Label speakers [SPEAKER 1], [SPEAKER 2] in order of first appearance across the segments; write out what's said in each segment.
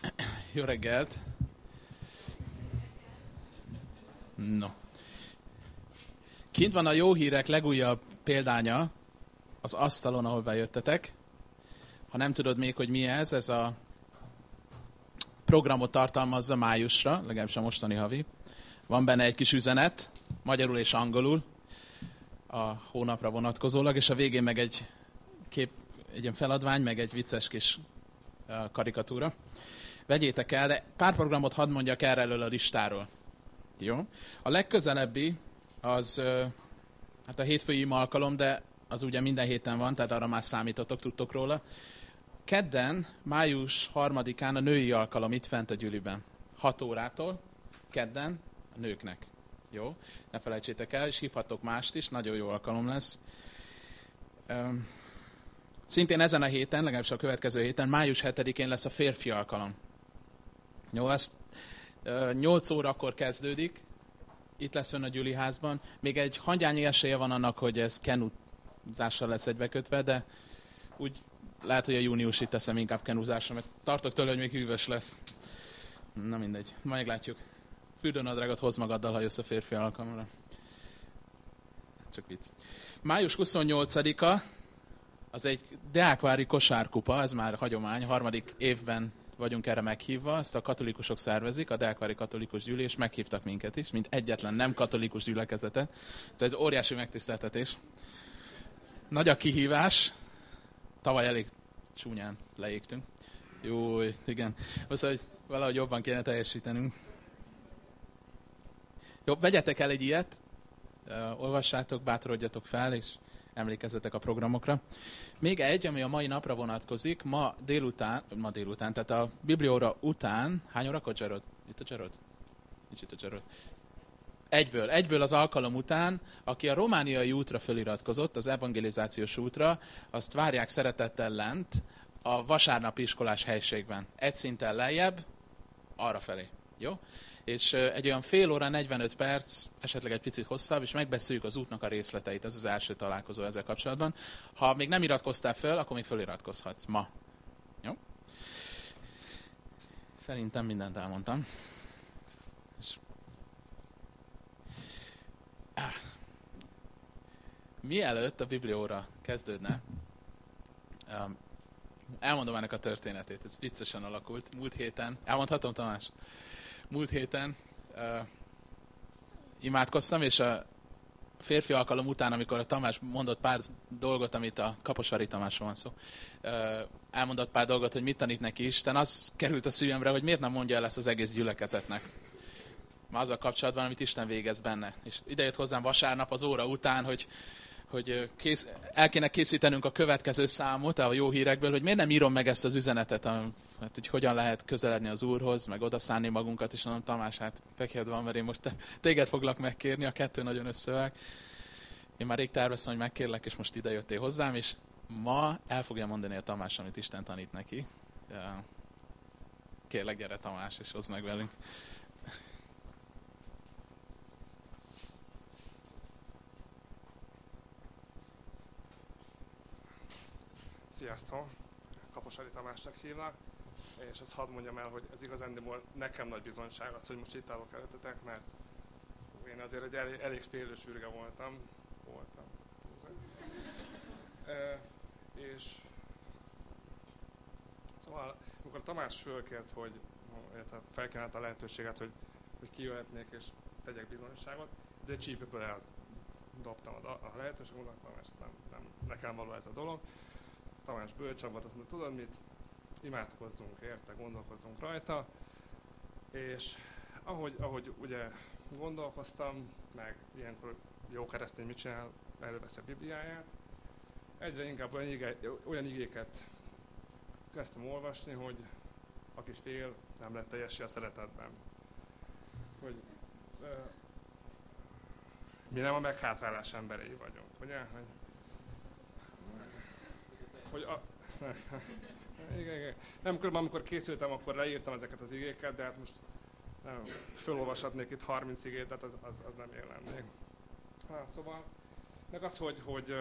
[SPEAKER 1] Jó reggelt! No. Kint van a jó hírek legújabb példánya az asztalon, ahol bejöttetek. Ha nem tudod még, hogy mi ez, ez a programot tartalmazza májusra, legalábbis a mostani havi. Van benne egy kis üzenet, magyarul és angolul, a hónapra vonatkozólag, és a végén meg egy kép, egy ilyen feladvány, meg egy vicces kis karikatúra. Vegyétek el, de pár programot hadd mondjak erre elől a listáról. Jó? A legközelebbi az hát a hétfői alkalom, de az ugye minden héten van, tehát arra már számítotok, tudtok róla. Kedden, május harmadikán a női alkalom itt fent a gyűliben. 6 órától, kedden, a nőknek. Jó? Ne felejtsétek el, és hívhatok mást is, nagyon jó alkalom lesz. Szintén ezen a héten, legalábbis a következő héten, május 7-én lesz a férfi alkalom. Jó, azt 8 órakor kezdődik, itt lesz ön a Gyüli házban. Még egy hangyányi esélye van annak, hogy ez kenuzással lesz egybekötve, de úgy lehet, hogy a júniusi teszem inkább kenuzásra, mert tartok tőle, hogy még hűvös lesz. Na mindegy, majd meglátjuk. Fürdőnadrágot hoz magaddal, ha jössz a férfi alkalomra. Csak vicc. Május 28-a, az egy Deákvári kosárkupa, ez már hagyomány, harmadik évben vagyunk erre meghívva, ezt a katolikusok szervezik, a Delkvári Katolikus Gyűlés, meghívtak minket is, mint egyetlen nem katolikus gyülekezetet. Ez egy óriási megtiszteltetés. Nagy a kihívás, tavaly elég csúnyán leégtünk. Jó, igen. Most, hogy valahogy jobban kéne teljesítenünk. Jó, vegyetek el egy ilyet, olvassátok, bátorodjatok fel, és emlékezzetek a programokra. Még egy, ami a mai napra vonatkozik, ma délután, ma délután, tehát a biblióra után, hány órakor Gerard? Itt a Gerard? Nincs itt a Gerard. Egyből, egyből az alkalom után, aki a romániai útra feliratkozott, az evangelizációs útra, azt várják szeretettel lent a vasárnapi iskolás helységben. Egy szinten lejjebb, arra felé. Jó? És egy olyan fél óra, 45 perc, esetleg egy picit hosszabb, és megbeszéljük az útnak a részleteit. Ez az első találkozó ezzel kapcsolatban. Ha még nem iratkoztál fel, akkor még feliratkozhatsz ma. Jó? Szerintem mindent elmondtam. És... Ah. Mielőtt a biblióra kezdődne, elmondom ennek a történetét. Ez viccesen alakult. Múlt héten, elmondhatom Tamás? Múlt héten uh, imádkoztam, és a férfi alkalom után, amikor a Tamás mondott pár dolgot, amit a Kaposvári Tamásról van szó, uh, elmondott pár dolgot, hogy mit tanít neki Isten, az került a szívemre, hogy miért nem mondja el ezt az egész gyülekezetnek. Már azzal kapcsolatban, amit Isten végez benne. És ide jött hozzám vasárnap az óra után, hogy hogy kész, el kéne készítenünk a következő számot a jó hírekből, hogy miért nem írom meg ezt az üzenetet, hát, hogy hogyan lehet közeledni az Úrhoz, meg odaszánni magunkat, és mondom, Tamás, hát peked van, mert én most te, téged foglak megkérni, a kettő nagyon összevág. Én már rég terveztem, hogy megkérlek, és most ide jöttél hozzám, és ma el fogja mondani a Tamás, amit Isten tanít neki. Kérlek, gyere Tamás, és hozd meg velünk.
[SPEAKER 2] Sziasztok! Kaposari Tamásnak hívnak, és azt hadd mondjam el, hogy ez igazándiból nekem nagy bizonyság az, hogy most itt állok előttetek, mert én azért egy elég, elég félős ürge voltam. Voltam. E, és szóval, amikor Tamás fölkért, hogy felkínált a lehetőséget, hogy, hogy kijöhetnék és tegyek bizonyságot, de csípőből eldobtam a, a lehetőséget, mondtam, Tamás, nem, nem, nekem való ez a dolog Tamás bölcsabb volt, azt mondta, tudod mit? Imádkozzunk érte, gondolkozzunk rajta, és ahogy, ahogy ugye gondolkoztam, meg ilyenkor jó keresztény mit csinál, előveszi a Bibliáját, egyre inkább olyan, igé, olyan igéket kezdtem olvasni, hogy aki fél, nem lett teljesen a szeretetben. Hogy uh, mi nem a meghátrálás emberei vagyunk, ugye? Hogy hogy a... igen, igen. Nem, körülbelül amikor készültem, akkor leírtam ezeket az igéket, de hát most nem, fölolvashatnék itt 30 igét, tehát az, az, az nem lennék. Na, szóval, meg az, hogy, hogy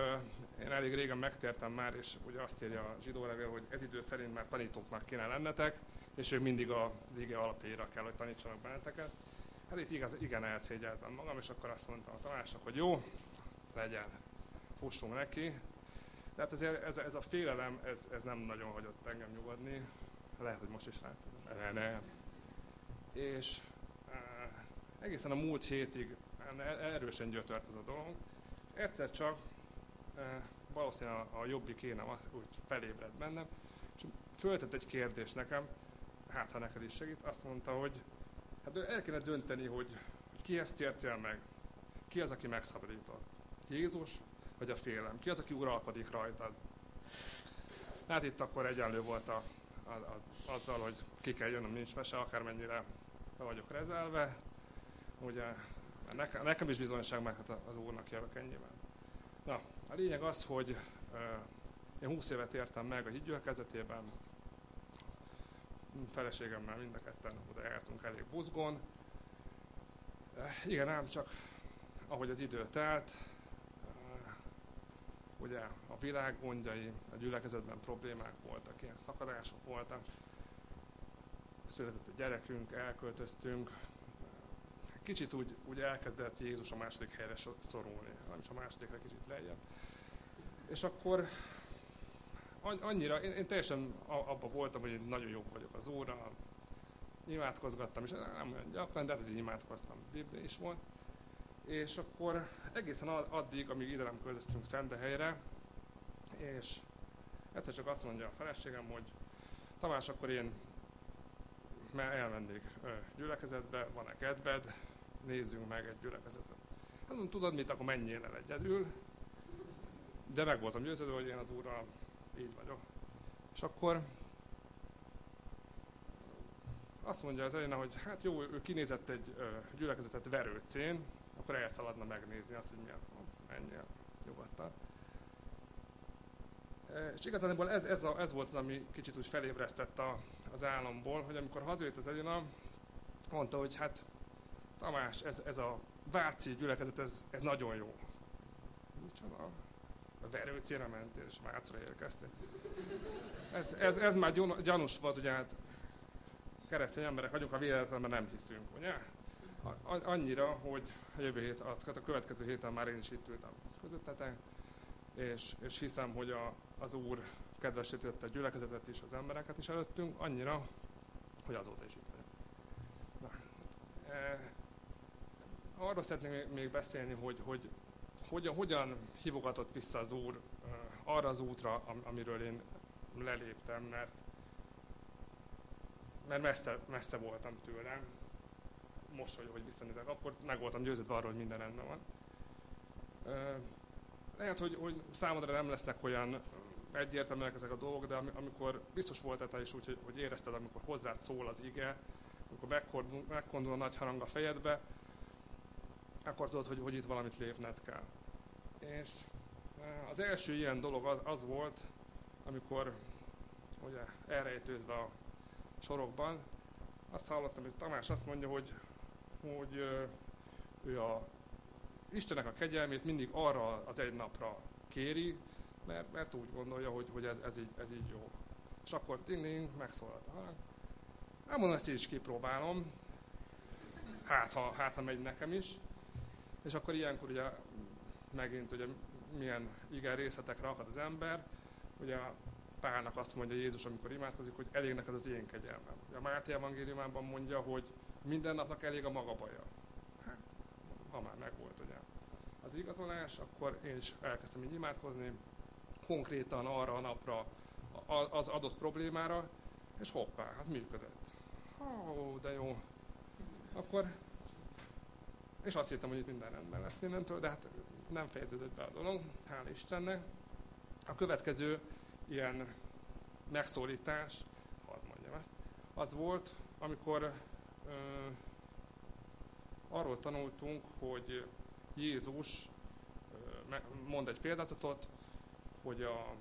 [SPEAKER 2] én elég régen megtértem már, és ugye azt írja a zsidó levél, hogy ez idő szerint már tanítóknak kéne lennetek, és ők mindig az ige alapjára kell, hogy tanítsanak benneteket. Hát itt igaz, igen elszégyeltem magam, és akkor azt mondtam a Tamásnak, hogy jó, legyen, fussunk neki. De hát ezért ez, ez a félelem, ez, ez nem nagyon hagyott engem nyugodni. Lehet, hogy most is látszik. Ne, ne. És e, egészen a múlt hétig erősen gyötört ez a dolog. Egyszer csak e, valószínűleg a, a jobbik énem úgy felébredt bennem, és föltett egy kérdést nekem, hát ha neked is segít, azt mondta, hogy hát el kéne dönteni, hogy, hogy ki ezt értél meg, ki az, aki megszabadított. Jézus, vagy a félem? Ki az, aki uralkodik rajtad? Hát itt akkor egyenlő volt a, a, a, azzal, hogy ki kell jönnöm, nincs mese, akármennyire be vagyok rezelve. Ugye nekem, nekem is bizonyság meg hát az Úrnak jövök ennyiben. Na, a lényeg az, hogy uh, én 20 évet értem meg a hídgyülekezetében, feleségemmel mind a ketten oda jártunk elég buzgón. Uh, igen, ám csak ahogy az idő telt, ugye a világ gondjai, a gyülekezetben problémák voltak, ilyen szakadások voltak, született egy gyerekünk, elköltöztünk, kicsit úgy, úgy elkezdett Jézus a második helyre szorulni, nem is a másodikra kicsit lejjebb. És akkor annyira, én, én teljesen abban voltam, hogy én nagyon jobb vagyok az óra, imádkozgattam, és nem olyan gyakran, de hát így imádkoztam, Biblia is volt. És akkor egészen addig, amíg ide nem költöztünk Szentehelyre, és egyszer csak azt mondja a feleségem, hogy Tamás, akkor én elmennék gyülekezetbe, van-e kedved, nézzünk meg egy gyülekezetet. Hát mondom, tudod mit, akkor menjél el egyedül, de meg voltam győződve, hogy én az úrral így vagyok. És akkor azt mondja az Elina, hogy hát jó, ő kinézett egy gyülekezetet verőcén, akkor elszaladna megnézni azt, hogy milyen, menjél nyugodtan. E, és igazából ez, ez, a, ez volt az, ami kicsit úgy felébresztett a, az államból, hogy amikor hazajött az Elina, mondta, hogy hát Tamás, ez, ez a Váci gyülekezet, ez, ez nagyon jó. Micsoda? A verőcére mentél, és Vácra érkeztél. Ez, ez, ez már gyanús volt, ugye hát keresztény emberek vagyunk, a véletlenben nem hiszünk, ugye? Annyira, hogy a jövő hét, a következő héten már én is itt ültem közöttetek, és, és hiszem, hogy a, az Úr kedvesítette a gyülekezetet is, az embereket is előttünk, annyira, hogy azóta is itt vagyok. Na, e, arról szeretnék még beszélni, hogy, hogy hogyan, hogyan hívogatott vissza az Úr uh, arra az útra, am, amiről én leléptem, mert, mert messze, messze voltam tőle. Hogy, hogy visszanézek, akkor meg voltam győződve arról, hogy minden rendben van. Lehet, hogy, hogy számodra nem lesznek olyan egyértelműek ezek a dolgok, de amikor biztos volt te is úgy, hogy, hogy érezted, amikor hozzád szól az ige, amikor megkondul, megkondul a nagy harang a fejedbe, akkor tudod, hogy, hogy itt valamit lépned kell. És az első ilyen dolog az, az volt, amikor ugye elrejtőzve a sorokban, azt hallottam, hogy Tamás azt mondja, hogy, hogy ő a Istenek a kegyelmét mindig arra az egy napra kéri, mert, mert úgy gondolja, hogy, hogy ez, ez, így, ez így jó. És akkor ding, megszólalt hang. Elmondom, ezt így is kipróbálom. Hát ha, hát, ha megy nekem is. És akkor ilyenkor ugye megint ugye milyen igen részletekre akad az ember. Ugye Pálnak azt mondja Jézus, amikor imádkozik, hogy elég neked az én kegyelmem. A Máté evangéliumában mondja, hogy minden napnak elég a maga baja. Hát, ha már megvolt ugye az igazolás, akkor én is elkezdtem így imádkozni, konkrétan arra a napra, az adott problémára, és hoppá, hát működött. Ó, de jó. Akkor és azt hittem, hogy itt minden rendben lesz innentől, de hát nem fejeződött be a dolog, hál' Istennek. A következő ilyen megszólítás, hadd mondjam ezt, az volt, amikor arról tanultunk, hogy Jézus mond egy példázatot, hogy a,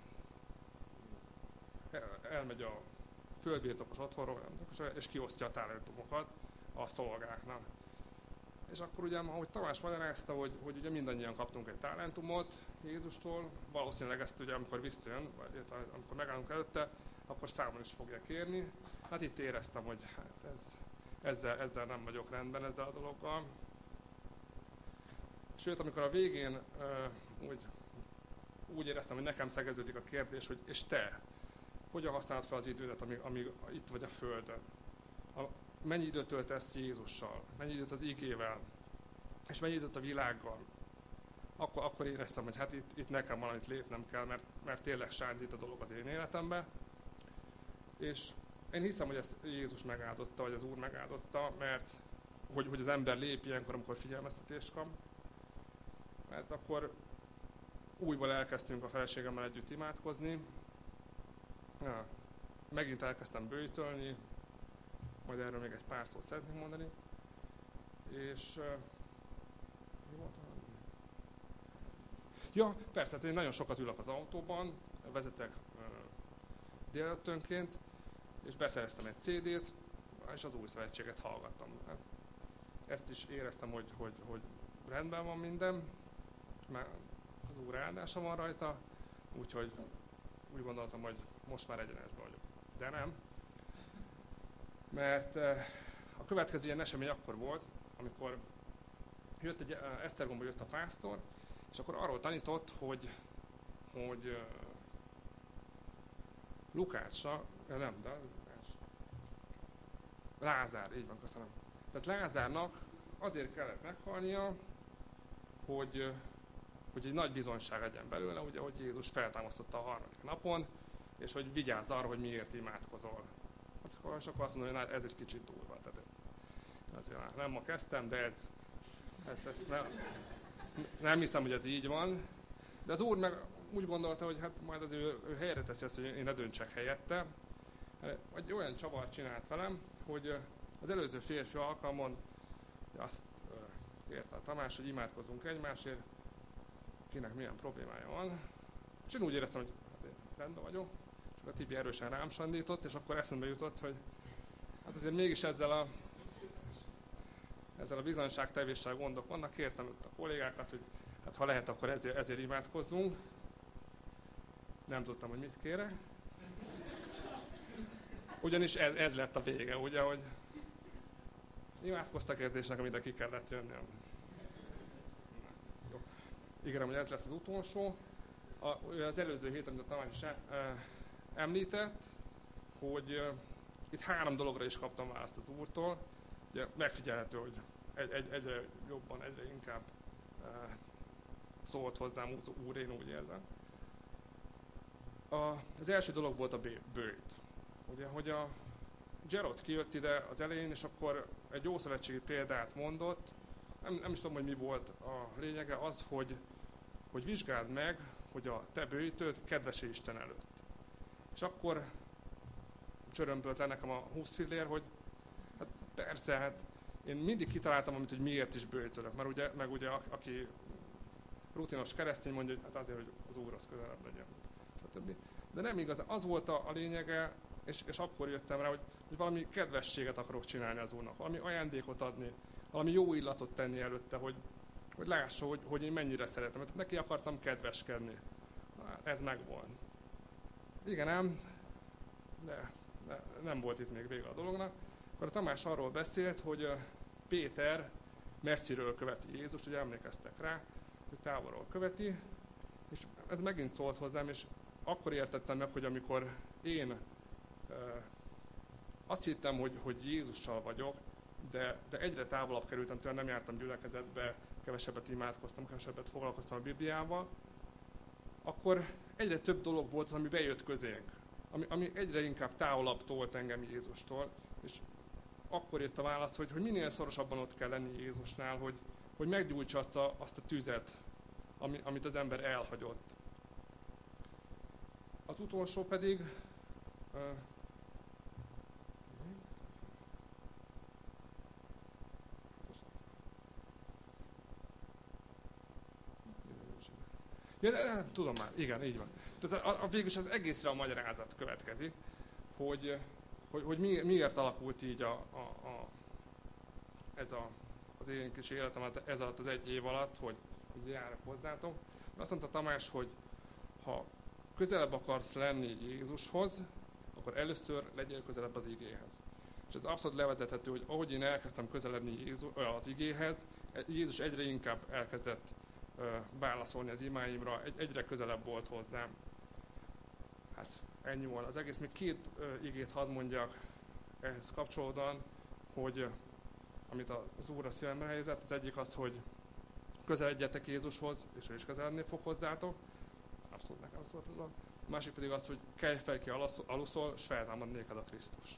[SPEAKER 2] elmegy a földbirtokos otthonról, és kiosztja a talentumokat a szolgáknak. És akkor ugye, ahogy Tamás magyarázta, hogy, hogy ugye mindannyian kaptunk egy talentumot Jézustól, valószínűleg ezt ugye, amikor visszajön, vagy amikor megállunk előtte, akkor számon is fogja kérni. Hát itt éreztem, hogy hát ez, ezzel, ezzel nem vagyok rendben ezzel a dologgal. Sőt, amikor a végén úgy, úgy éreztem, hogy nekem szegeződik a kérdés, hogy és te, hogyan használod fel az idődet, amíg, amíg itt vagy a Földön? A, mennyi időt töltesz Jézussal? Mennyi időt az igével? És mennyi időt a világgal? Akkor, akkor éreztem, hogy hát itt, itt nekem valamit lépnem kell, mert, mert tényleg sándít a dolog az én életembe. És én hiszem, hogy ezt Jézus megáldotta, vagy az Úr megáldotta, mert hogy, hogy az ember lép ilyenkor, amikor figyelmeztetést kap. Mert akkor újból elkezdtünk a feleségemmel együtt imádkozni. Ja, megint elkezdtem bőjtölni, majd erről még egy pár szót szeretnék mondani. És uh, Ja, persze, hát én nagyon sokat ülök az autóban, vezetek uh, és beszereztem egy CD-t, és az új szövetséget hallgattam. Hát ezt is éreztem, hogy, hogy, hogy rendben van minden, mert az úr áldása van rajta, úgyhogy úgy gondoltam, hogy most már egyenesben vagyok. De nem. Mert a következő ilyen esemény akkor volt, amikor jött egy, Esztergomba jött a pásztor, és akkor arról tanított, hogy, hogy Lukácsa, nem, de. Lázár, így van, köszönöm. Tehát Lázárnak azért kellett meghalnia, hogy, hogy egy nagy bizonyság legyen belőle, ugye, hogy Jézus feltámasztotta a harmadik napon, és hogy vigyázz arra, hogy miért imádkozol. Hát akkor, akkor azt mondom, hogy na, ez egy kicsit durva. Tehát azért nem ma kezdtem, de ez, ez, ez nem, nem hiszem, hogy ez így van. De az úr meg úgy gondolta, hogy hát majd az ő, ő helyre teszi ezt, hogy én ne döntsek helyette. Egy olyan csavart csinált velem, hogy az előző férfi alkalmon azt kérte a Tamás, hogy imádkozunk egymásért, kinek milyen problémája van. És én úgy éreztem, hogy hát én rendben vagyok, csak a Tibi erősen rám sandított, és akkor eszembe jutott, hogy hát azért mégis ezzel a ezzel a bizonyságtevéssel gondok vannak, kértem a kollégákat, hogy hát ha lehet, akkor ezért, ezért imádkozzunk. Nem tudtam, hogy mit kérek. Ugyanis ez, ez lett a vége, ugye, hogy imádkoztak értésnek, amit ki kellett jönni. Jó. Ígérem, hogy ez lesz az utolsó. A, az előző héten, amit a Tamás is e, említett, hogy e, itt három dologra is kaptam választ az úrtól. Ugye megfigyelhető, hogy egy, egy, egyre jobban, egyre inkább szólt hozzám úr, én úgy érzem. A, az első dolog volt a bőjt. Ugye, hogy a Gerard kijött ide az elején, és akkor egy ószövetségi példát mondott, nem, nem is tudom, hogy mi volt a lényege, az, hogy, hogy vizsgáld meg, hogy a te bőjtőd kedves Isten előtt. És akkor csörömbölt le nekem a 20 fillér, hogy hát persze, hát én mindig kitaláltam, amit, hogy miért is bőjtölök, mert ugye, meg ugye aki rutinos keresztény mondja, hogy hát azért, hogy az Úrhoz közelebb legyen, stb. De nem igaz, az volt a, a lényege, és, és akkor jöttem rá, hogy, hogy valami kedvességet akarok csinálni az Úrnak, valami ajándékot adni, valami jó illatot tenni előtte, hogy, hogy lássa, hogy, hogy én mennyire szeretem. Mert neki akartam kedveskedni. Ez megvolt. Igen, nem, de, de nem volt itt még vége a dolognak. Akkor a Tamás arról beszélt, hogy Péter messziről követi Jézus, hogy emlékeztek rá, hogy távolról követi, és ez megint szólt hozzám, és akkor értettem meg, hogy amikor én azt hittem, hogy, hogy Jézussal vagyok, de, de egyre távolabb kerültem tőle, nem jártam gyülekezetbe, kevesebbet imádkoztam, kevesebbet foglalkoztam a Bibliával, akkor egyre több dolog volt az, ami bejött közénk, ami, ami egyre inkább távolabb tolt engem Jézustól, és akkor jött a válasz, hogy, hogy minél szorosabban ott kell lenni Jézusnál, hogy, hogy meggyújtsa azt a, azt a tüzet, ami, amit az ember elhagyott. Az utolsó pedig uh, Ja, de, tudom már, igen, így van. Tehát a, a, végülis az egészre a magyarázat következik, hogy, hogy, hogy mi, miért alakult így a, a, a, ez a, az én kis életem ez alatt az egy év alatt, hogy, hogy járok hozzátok. Azt mondta Tamás, hogy ha közelebb akarsz lenni Jézushoz, akkor először legyél közelebb az igéhez. És ez abszolút levezethető, hogy ahogy én elkezdtem közeledni Jézus, az igéhez, Jézus egyre inkább elkezdett válaszolni az imáimra, egy, egyre közelebb volt hozzám. Hát ennyi volt. Az egész, még két igét hadd mondjak ehhez kapcsolódóan, hogy amit az Úr a szívembe helyezett, az egyik az, hogy közeledjetek Jézushoz, és ő is közeledni fog hozzátok. Abszolút nekem szólt ez a másik pedig az, hogy kelj fel ki aluszol, és feltámad néked a Krisztus.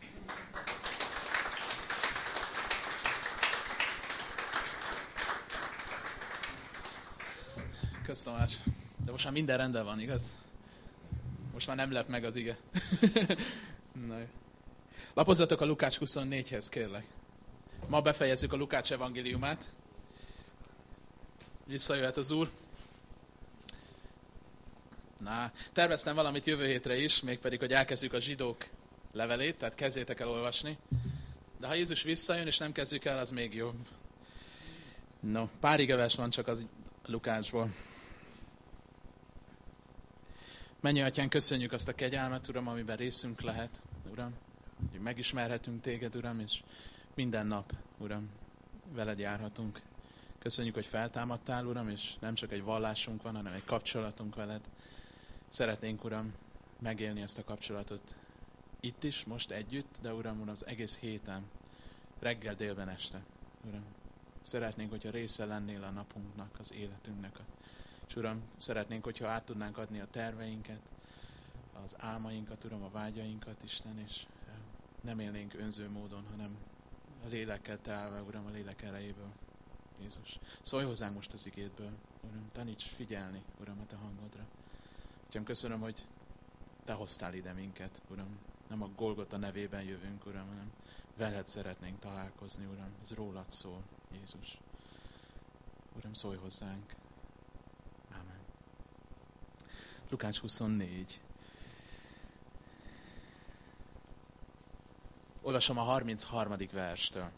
[SPEAKER 1] Köszönöm, De most már minden rendben van, igaz? Most már nem lep meg az ige. Na jó. Lapozzatok a Lukács 24-hez, kérlek. Ma befejezzük a Lukács evangéliumát. Visszajöhet az Úr. Na, terveztem valamit jövő hétre is, mégpedig, hogy elkezdjük a zsidók levelét, tehát kezdjétek el olvasni. De ha Jézus visszajön, és nem kezdjük el, az még jobb. No, pár igevers van csak az Lukácsból. Mennyi atyán, köszönjük azt a kegyelmet, Uram, amiben részünk lehet, Uram. Hogy megismerhetünk Téged, Uram, és minden nap, Uram, veled járhatunk. Köszönjük, hogy feltámadtál, Uram, és nem csak egy vallásunk van, hanem egy kapcsolatunk veled. Szeretnénk, Uram, megélni ezt a kapcsolatot itt is, most együtt, de Uram, Uram, az egész héten, reggel, délben, este. Uram, szeretnénk, hogyha része lennél a napunknak, az életünknek. És Uram, szeretnénk, hogyha át tudnánk adni a terveinket, az álmainkat, Uram, a vágyainkat, Isten, és eh, nem élnénk önző módon, hanem a lélekkel telve, Uram, a lélek erejéből. Jézus. Szólj hozzánk most az igétből, Uram, taníts figyelni, Uram, a Te hangodra. Úgyhogy köszönöm, hogy Te hoztál ide minket, Uram. Nem a Golgota nevében jövünk, Uram, hanem veled szeretnénk találkozni, Uram. Ez rólad szól, Jézus. Uram, szólj hozzánk. Lukács 24. Olvasom a 33. verstől.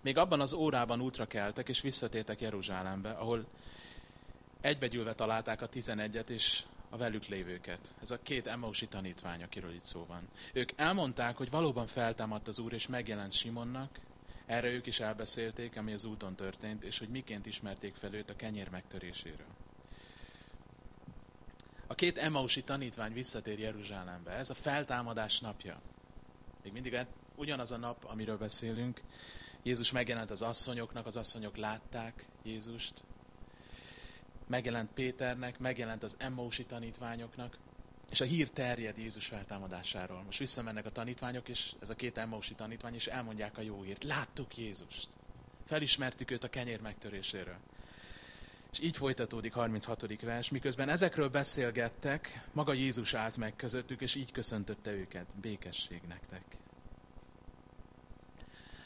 [SPEAKER 1] Még abban az órában útra keltek, és visszatértek Jeruzsálembe, ahol egybegyűlve találták a tizenegyet és a velük lévőket. Ez a két Emmausi tanítvány, akiről itt szó van. Ők elmondták, hogy valóban feltámadt az Úr, és megjelent Simonnak, erre ők is elbeszélték, ami az úton történt, és hogy miként ismerték fel őt a kenyér megtöréséről. A két Emmausi tanítvány visszatér Jeruzsálembe. Ez a feltámadás napja. Még mindig ugyanaz a nap, amiről beszélünk. Jézus megjelent az asszonyoknak, az asszonyok látták Jézust. Megjelent Péternek, megjelent az Emmausi tanítványoknak, és a hír terjed Jézus feltámadásáról. Most visszamennek a tanítványok, és ez a két Emmausi tanítvány, és elmondják a jó hírt. Láttuk Jézust. Felismertük őt a kenyér megtöréséről. És így folytatódik 36. vers, miközben ezekről beszélgettek, maga Jézus állt meg közöttük, és így köszöntötte őket. Békesség nektek.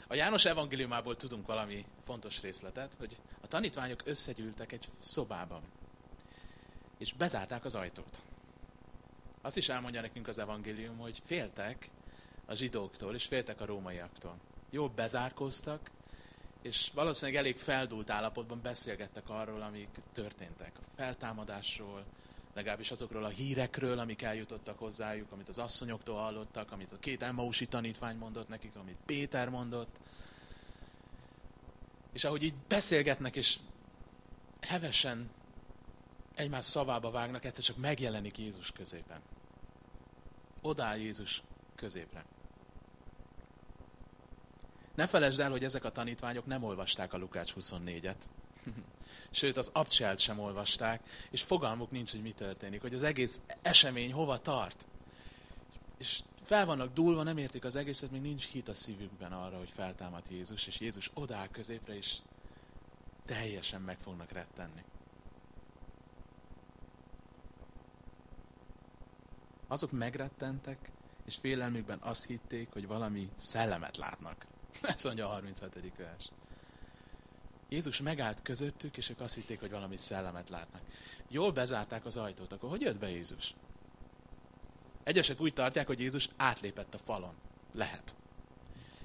[SPEAKER 1] A János evangéliumából tudunk valami fontos részletet, hogy a tanítványok összegyűltek egy szobában, és bezárták az ajtót. Azt is elmondja nekünk az evangélium, hogy féltek a zsidóktól, és féltek a rómaiaktól. Jól bezárkóztak, és valószínűleg elég feldult állapotban beszélgettek arról, amik történtek. A feltámadásról, legalábbis azokról a hírekről, amik eljutottak hozzájuk, amit az asszonyoktól hallottak, amit a két Emmausi tanítvány mondott nekik, amit Péter mondott. És ahogy így beszélgetnek, és hevesen egymás szavába vágnak, egyszer csak megjelenik Jézus középen. Odáll Jézus középre. Ne felejtsd el, hogy ezek a tanítványok nem olvasták a Lukács 24-et. Sőt, az abcselt sem olvasták, és fogalmuk nincs, hogy mi történik, hogy az egész esemény hova tart. És fel vannak dúlva, nem értik az egészet, még nincs hit a szívükben arra, hogy feltámad Jézus, és Jézus odáll középre, és teljesen meg fognak rettenni. Azok megrettentek, és félelmükben azt hitték, hogy valami szellemet látnak. Ez mondja a 37. vers. Jézus megállt közöttük, és ők azt hitték, hogy valami szellemet látnak. Jól bezárták az ajtót, akkor hogy jött be Jézus? Egyesek úgy tartják, hogy Jézus átlépett a falon. Lehet.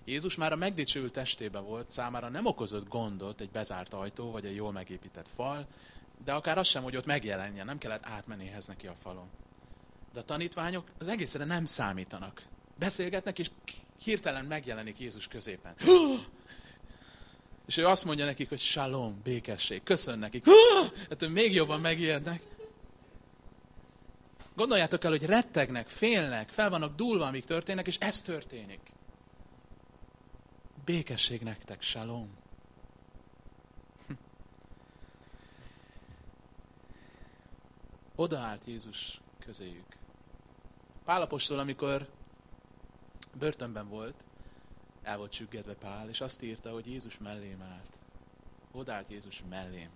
[SPEAKER 1] Jézus már a megdicsőült testébe volt, számára nem okozott gondot egy bezárt ajtó, vagy egy jól megépített fal, de akár az sem, hogy ott megjelenjen, nem kellett átmenni ehhez neki a falon. De a tanítványok az egészre nem számítanak. Beszélgetnek, és hirtelen megjelenik Jézus középen. És ő azt mondja nekik, hogy shalom, békesség. Köszön nekik. Hát még jobban megijednek. Gondoljátok el, hogy rettegnek, félnek, fel vannak dúlva, amik történnek, és ez történik. Békesség nektek, shalom. Odaállt Jézus közéjük. Pálapostól, amikor börtönben volt, el volt csüggedve Pál, és azt írta, hogy Jézus mellém állt. Odállt Jézus mellém.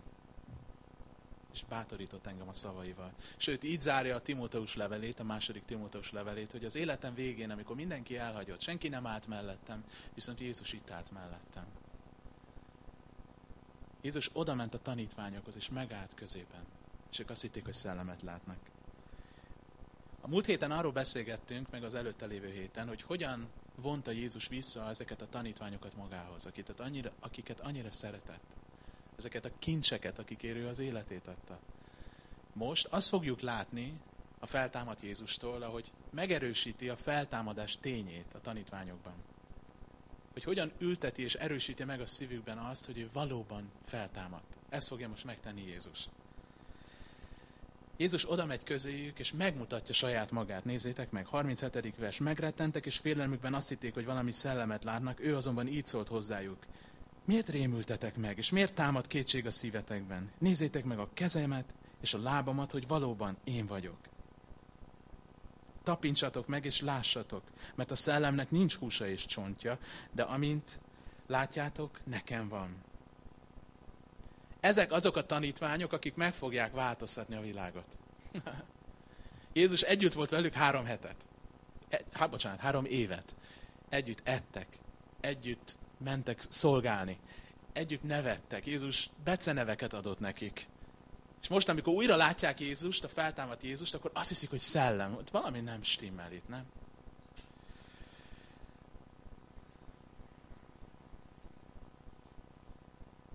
[SPEAKER 1] És bátorított engem a szavaival. Sőt, így zárja a Timóteus levelét, a második Timóteus levelét, hogy az életem végén, amikor mindenki elhagyott, senki nem állt mellettem, viszont Jézus itt állt mellettem. Jézus oda ment a tanítványokhoz, és megállt középen. És ők azt hitték, hogy szellemet látnak. Múlt héten arról beszélgettünk, meg az előtte lévő héten, hogy hogyan vonta Jézus vissza ezeket a tanítványokat magához, akiket annyira, akiket annyira szeretett. Ezeket a kincseket, akikért ő az életét adta. Most azt fogjuk látni a feltámadt Jézustól, ahogy megerősíti a feltámadás tényét a tanítványokban. Hogy hogyan ülteti és erősíti meg a szívükben azt, hogy ő valóban feltámadt. Ezt fogja most megtenni Jézus. Jézus oda megy közéjük, és megmutatja saját magát. Nézzétek meg, 37. vers. Megrettentek, és félelmükben azt hitték, hogy valami szellemet látnak, ő azonban így szólt hozzájuk. Miért rémültetek meg, és miért támad kétség a szívetekben? Nézzétek meg a kezemet és a lábamat, hogy valóban én vagyok. Tapincsatok meg, és lássatok, mert a szellemnek nincs húsa és csontja, de amint látjátok, nekem van. Ezek azok a tanítványok, akik meg fogják változtatni a világot. Jézus együtt volt velük három hetet. Hát bocsánat, három évet. Együtt ettek, együtt mentek szolgálni, együtt nevettek. Jézus beceneveket adott nekik. És most, amikor újra látják Jézust, a feltámadt Jézust, akkor azt hiszik, hogy szellem. Ott valami nem stimmel itt, nem?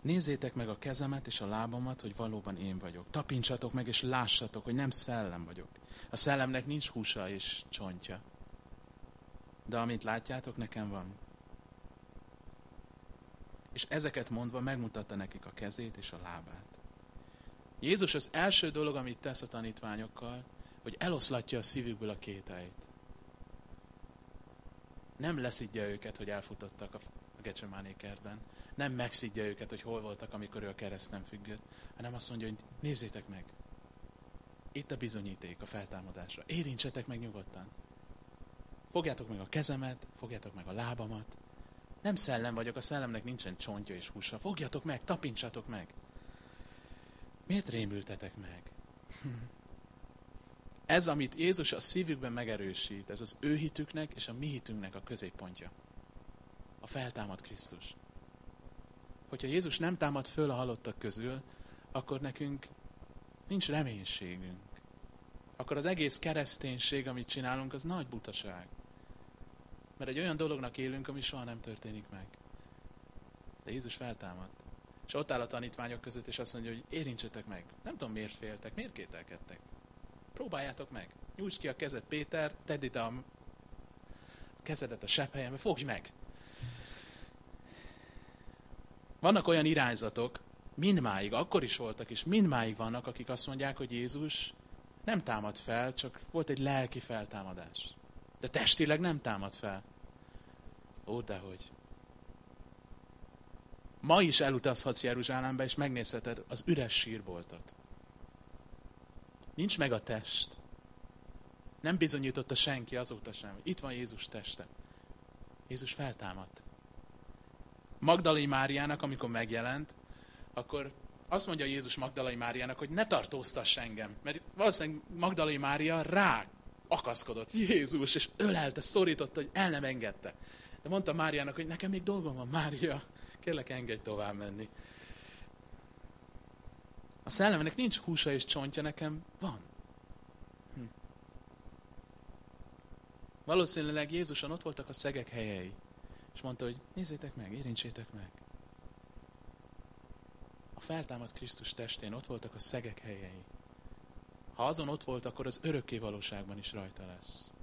[SPEAKER 1] Nézzétek meg a kezemet és a lábamat, hogy valóban én vagyok. Tapincsatok meg, és lássatok, hogy nem szellem vagyok. A szellemnek nincs húsa és csontja. De amint látjátok, nekem van. És ezeket mondva megmutatta nekik a kezét és a lábát. Jézus az első dolog, amit tesz a tanítványokkal, hogy eloszlatja a szívükből a kételyt. Nem leszidja őket, hogy elfutottak a Gecsemáné kertben, nem megszidja őket, hogy hol voltak, amikor ő a kereszt nem függött, hanem azt mondja, hogy nézzétek meg. Itt a bizonyíték a feltámadásra. Érintsetek meg nyugodtan. Fogjátok meg a kezemet, fogjátok meg a lábamat. Nem szellem vagyok, a szellemnek nincsen csontja és húsa. Fogjatok meg, tapincsatok meg. Miért rémültetek meg? Ez, amit Jézus a szívükben megerősít, ez az ő hitüknek és a mi hitünknek a középpontja. A feltámad Krisztus hogyha Jézus nem támad föl a halottak közül, akkor nekünk nincs reménységünk. Akkor az egész kereszténység, amit csinálunk, az nagy butaság. Mert egy olyan dolognak élünk, ami soha nem történik meg. De Jézus feltámadt. És ott áll a tanítványok között, és azt mondja, hogy érintsetek meg. Nem tudom, miért féltek, miért kételkedtek. Próbáljátok meg. Nyújtsd ki a kezed, Péter, tedd itt a kezedet a sepphelyembe, fogj meg. Vannak olyan irányzatok, mindmáig, akkor is voltak, és mindmáig vannak, akik azt mondják, hogy Jézus nem támad fel, csak volt egy lelki feltámadás. De testileg nem támad fel. Ó, dehogy. Ma is elutazhatsz Jeruzsálembe, és megnézheted az üres sírboltot. Nincs meg a test. Nem bizonyította senki azóta sem. Itt van Jézus teste. Jézus feltámadt. Magdalai Máriának, amikor megjelent, akkor azt mondja Jézus Magdalai Máriának, hogy ne tartóztass engem. Mert valószínűleg Magdalai Mária rá akaszkodott Jézus, és ölelte, szorította, hogy el nem engedte. De mondta Máriának, hogy nekem még dolgom van, Mária, kérlek engedj tovább menni. A szellemnek nincs húsa és csontja, nekem van. Hm. Valószínűleg Jézuson ott voltak a szegek helyei. És mondta, hogy nézzétek meg, érintsétek meg. A feltámadt Krisztus testén ott voltak a szegek helyei. Ha azon ott volt, akkor az örökké valóságban is rajta lesz.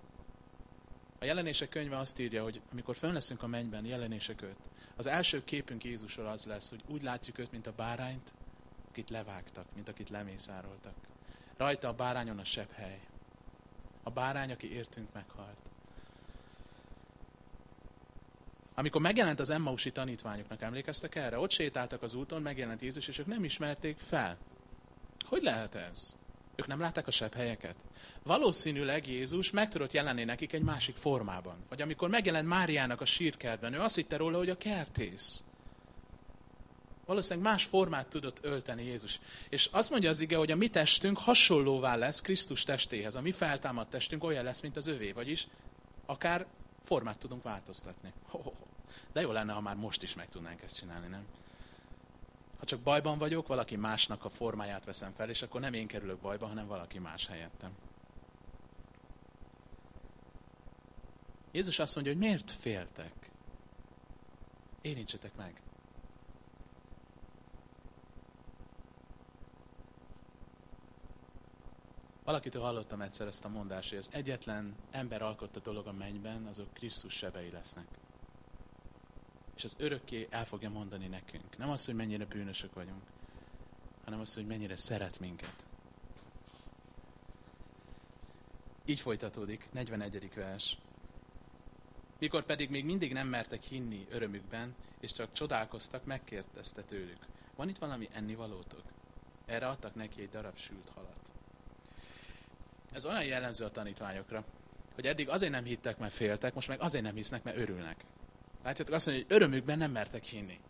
[SPEAKER 1] A jelenések könyve azt írja, hogy amikor fönn leszünk a mennyben, jelenések öt, az első képünk Jézusról az lesz, hogy úgy látjuk őt, mint a bárányt, akit levágtak, mint akit lemészároltak. Rajta a bárányon a sebb hely. A bárány, aki értünk meghalt. Amikor megjelent az Emmausi tanítványoknak, emlékeztek erre? Ott sétáltak az úton, megjelent Jézus, és ők nem ismerték fel. Hogy lehet ez? Ők nem látták a sebb helyeket? Valószínűleg Jézus meg tudott jelenni nekik egy másik formában. Vagy amikor megjelent Máriának a sírkertben, ő azt hitte róla, hogy a kertész. Valószínűleg más formát tudott ölteni Jézus. És azt mondja az ige, hogy a mi testünk hasonlóvá lesz Krisztus testéhez. A mi feltámadt testünk olyan lesz, mint az övé. Vagyis akár formát tudunk változtatni. De jó lenne, ha már most is meg tudnánk ezt csinálni, nem? Ha csak bajban vagyok, valaki másnak a formáját veszem fel, és akkor nem én kerülök bajba, hanem valaki más helyettem. Jézus azt mondja, hogy miért féltek? Érintsetek meg. Valakitől hallottam egyszer ezt a mondást, hogy az egyetlen ember alkotta dolog a mennyben, azok Krisztus sebei lesznek. És az örökké el fogja mondani nekünk. Nem az, hogy mennyire bűnösök vagyunk, hanem az, hogy mennyire szeret minket. Így folytatódik, 41. vers. Mikor pedig még mindig nem mertek hinni örömükben, és csak csodálkoztak, megkérdezte tőlük. Van itt valami ennivalótok? Erre adtak neki egy darab sült halat. Ez olyan jellemző a tanítványokra, hogy eddig azért nem hittek, mert féltek, most meg azért nem hisznek, mert örülnek. Látjátok, azt mondja, hogy örömükben nem mertek hinni.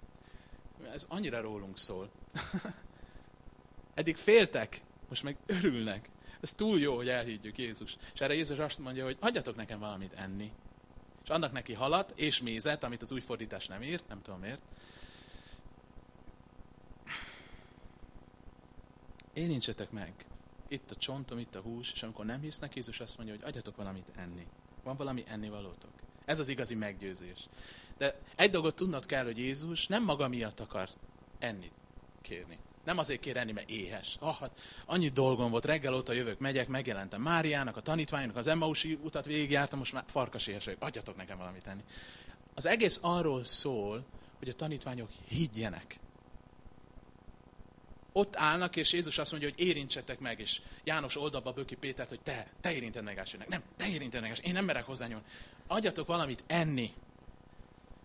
[SPEAKER 1] Ez annyira rólunk szól. eddig féltek, most meg örülnek. Ez túl jó, hogy elhiggyük Jézus. És erre Jézus azt mondja, hogy adjatok nekem valamit enni. És annak neki halat és mézet, amit az új fordítás nem írt, nem tudom miért. Érintsetek meg itt a csontom, itt a hús, és amikor nem hisznek, Jézus azt mondja, hogy adjatok valamit enni. Van valami ennivalótok. Ez az igazi meggyőzés. De egy dolgot tudnod kell, hogy Jézus nem maga miatt akar enni kérni. Nem azért kér enni, mert éhes. Ah, hát annyi dolgom volt, reggel óta jövök, megyek, megjelentem Máriának, a tanítványnak, az Emmausi utat végigjártam, most már farkas éhes vagyok, adjatok nekem valamit enni. Az egész arról szól, hogy a tanítványok higgyenek ott állnak, és Jézus azt mondja, hogy érintsetek meg, és János oldalba böki Pétert, hogy te, te érinted meg elsőnek. Nem, te érinted meg elsőnek. Én nem merek hozzányúlni. Adjatok valamit enni.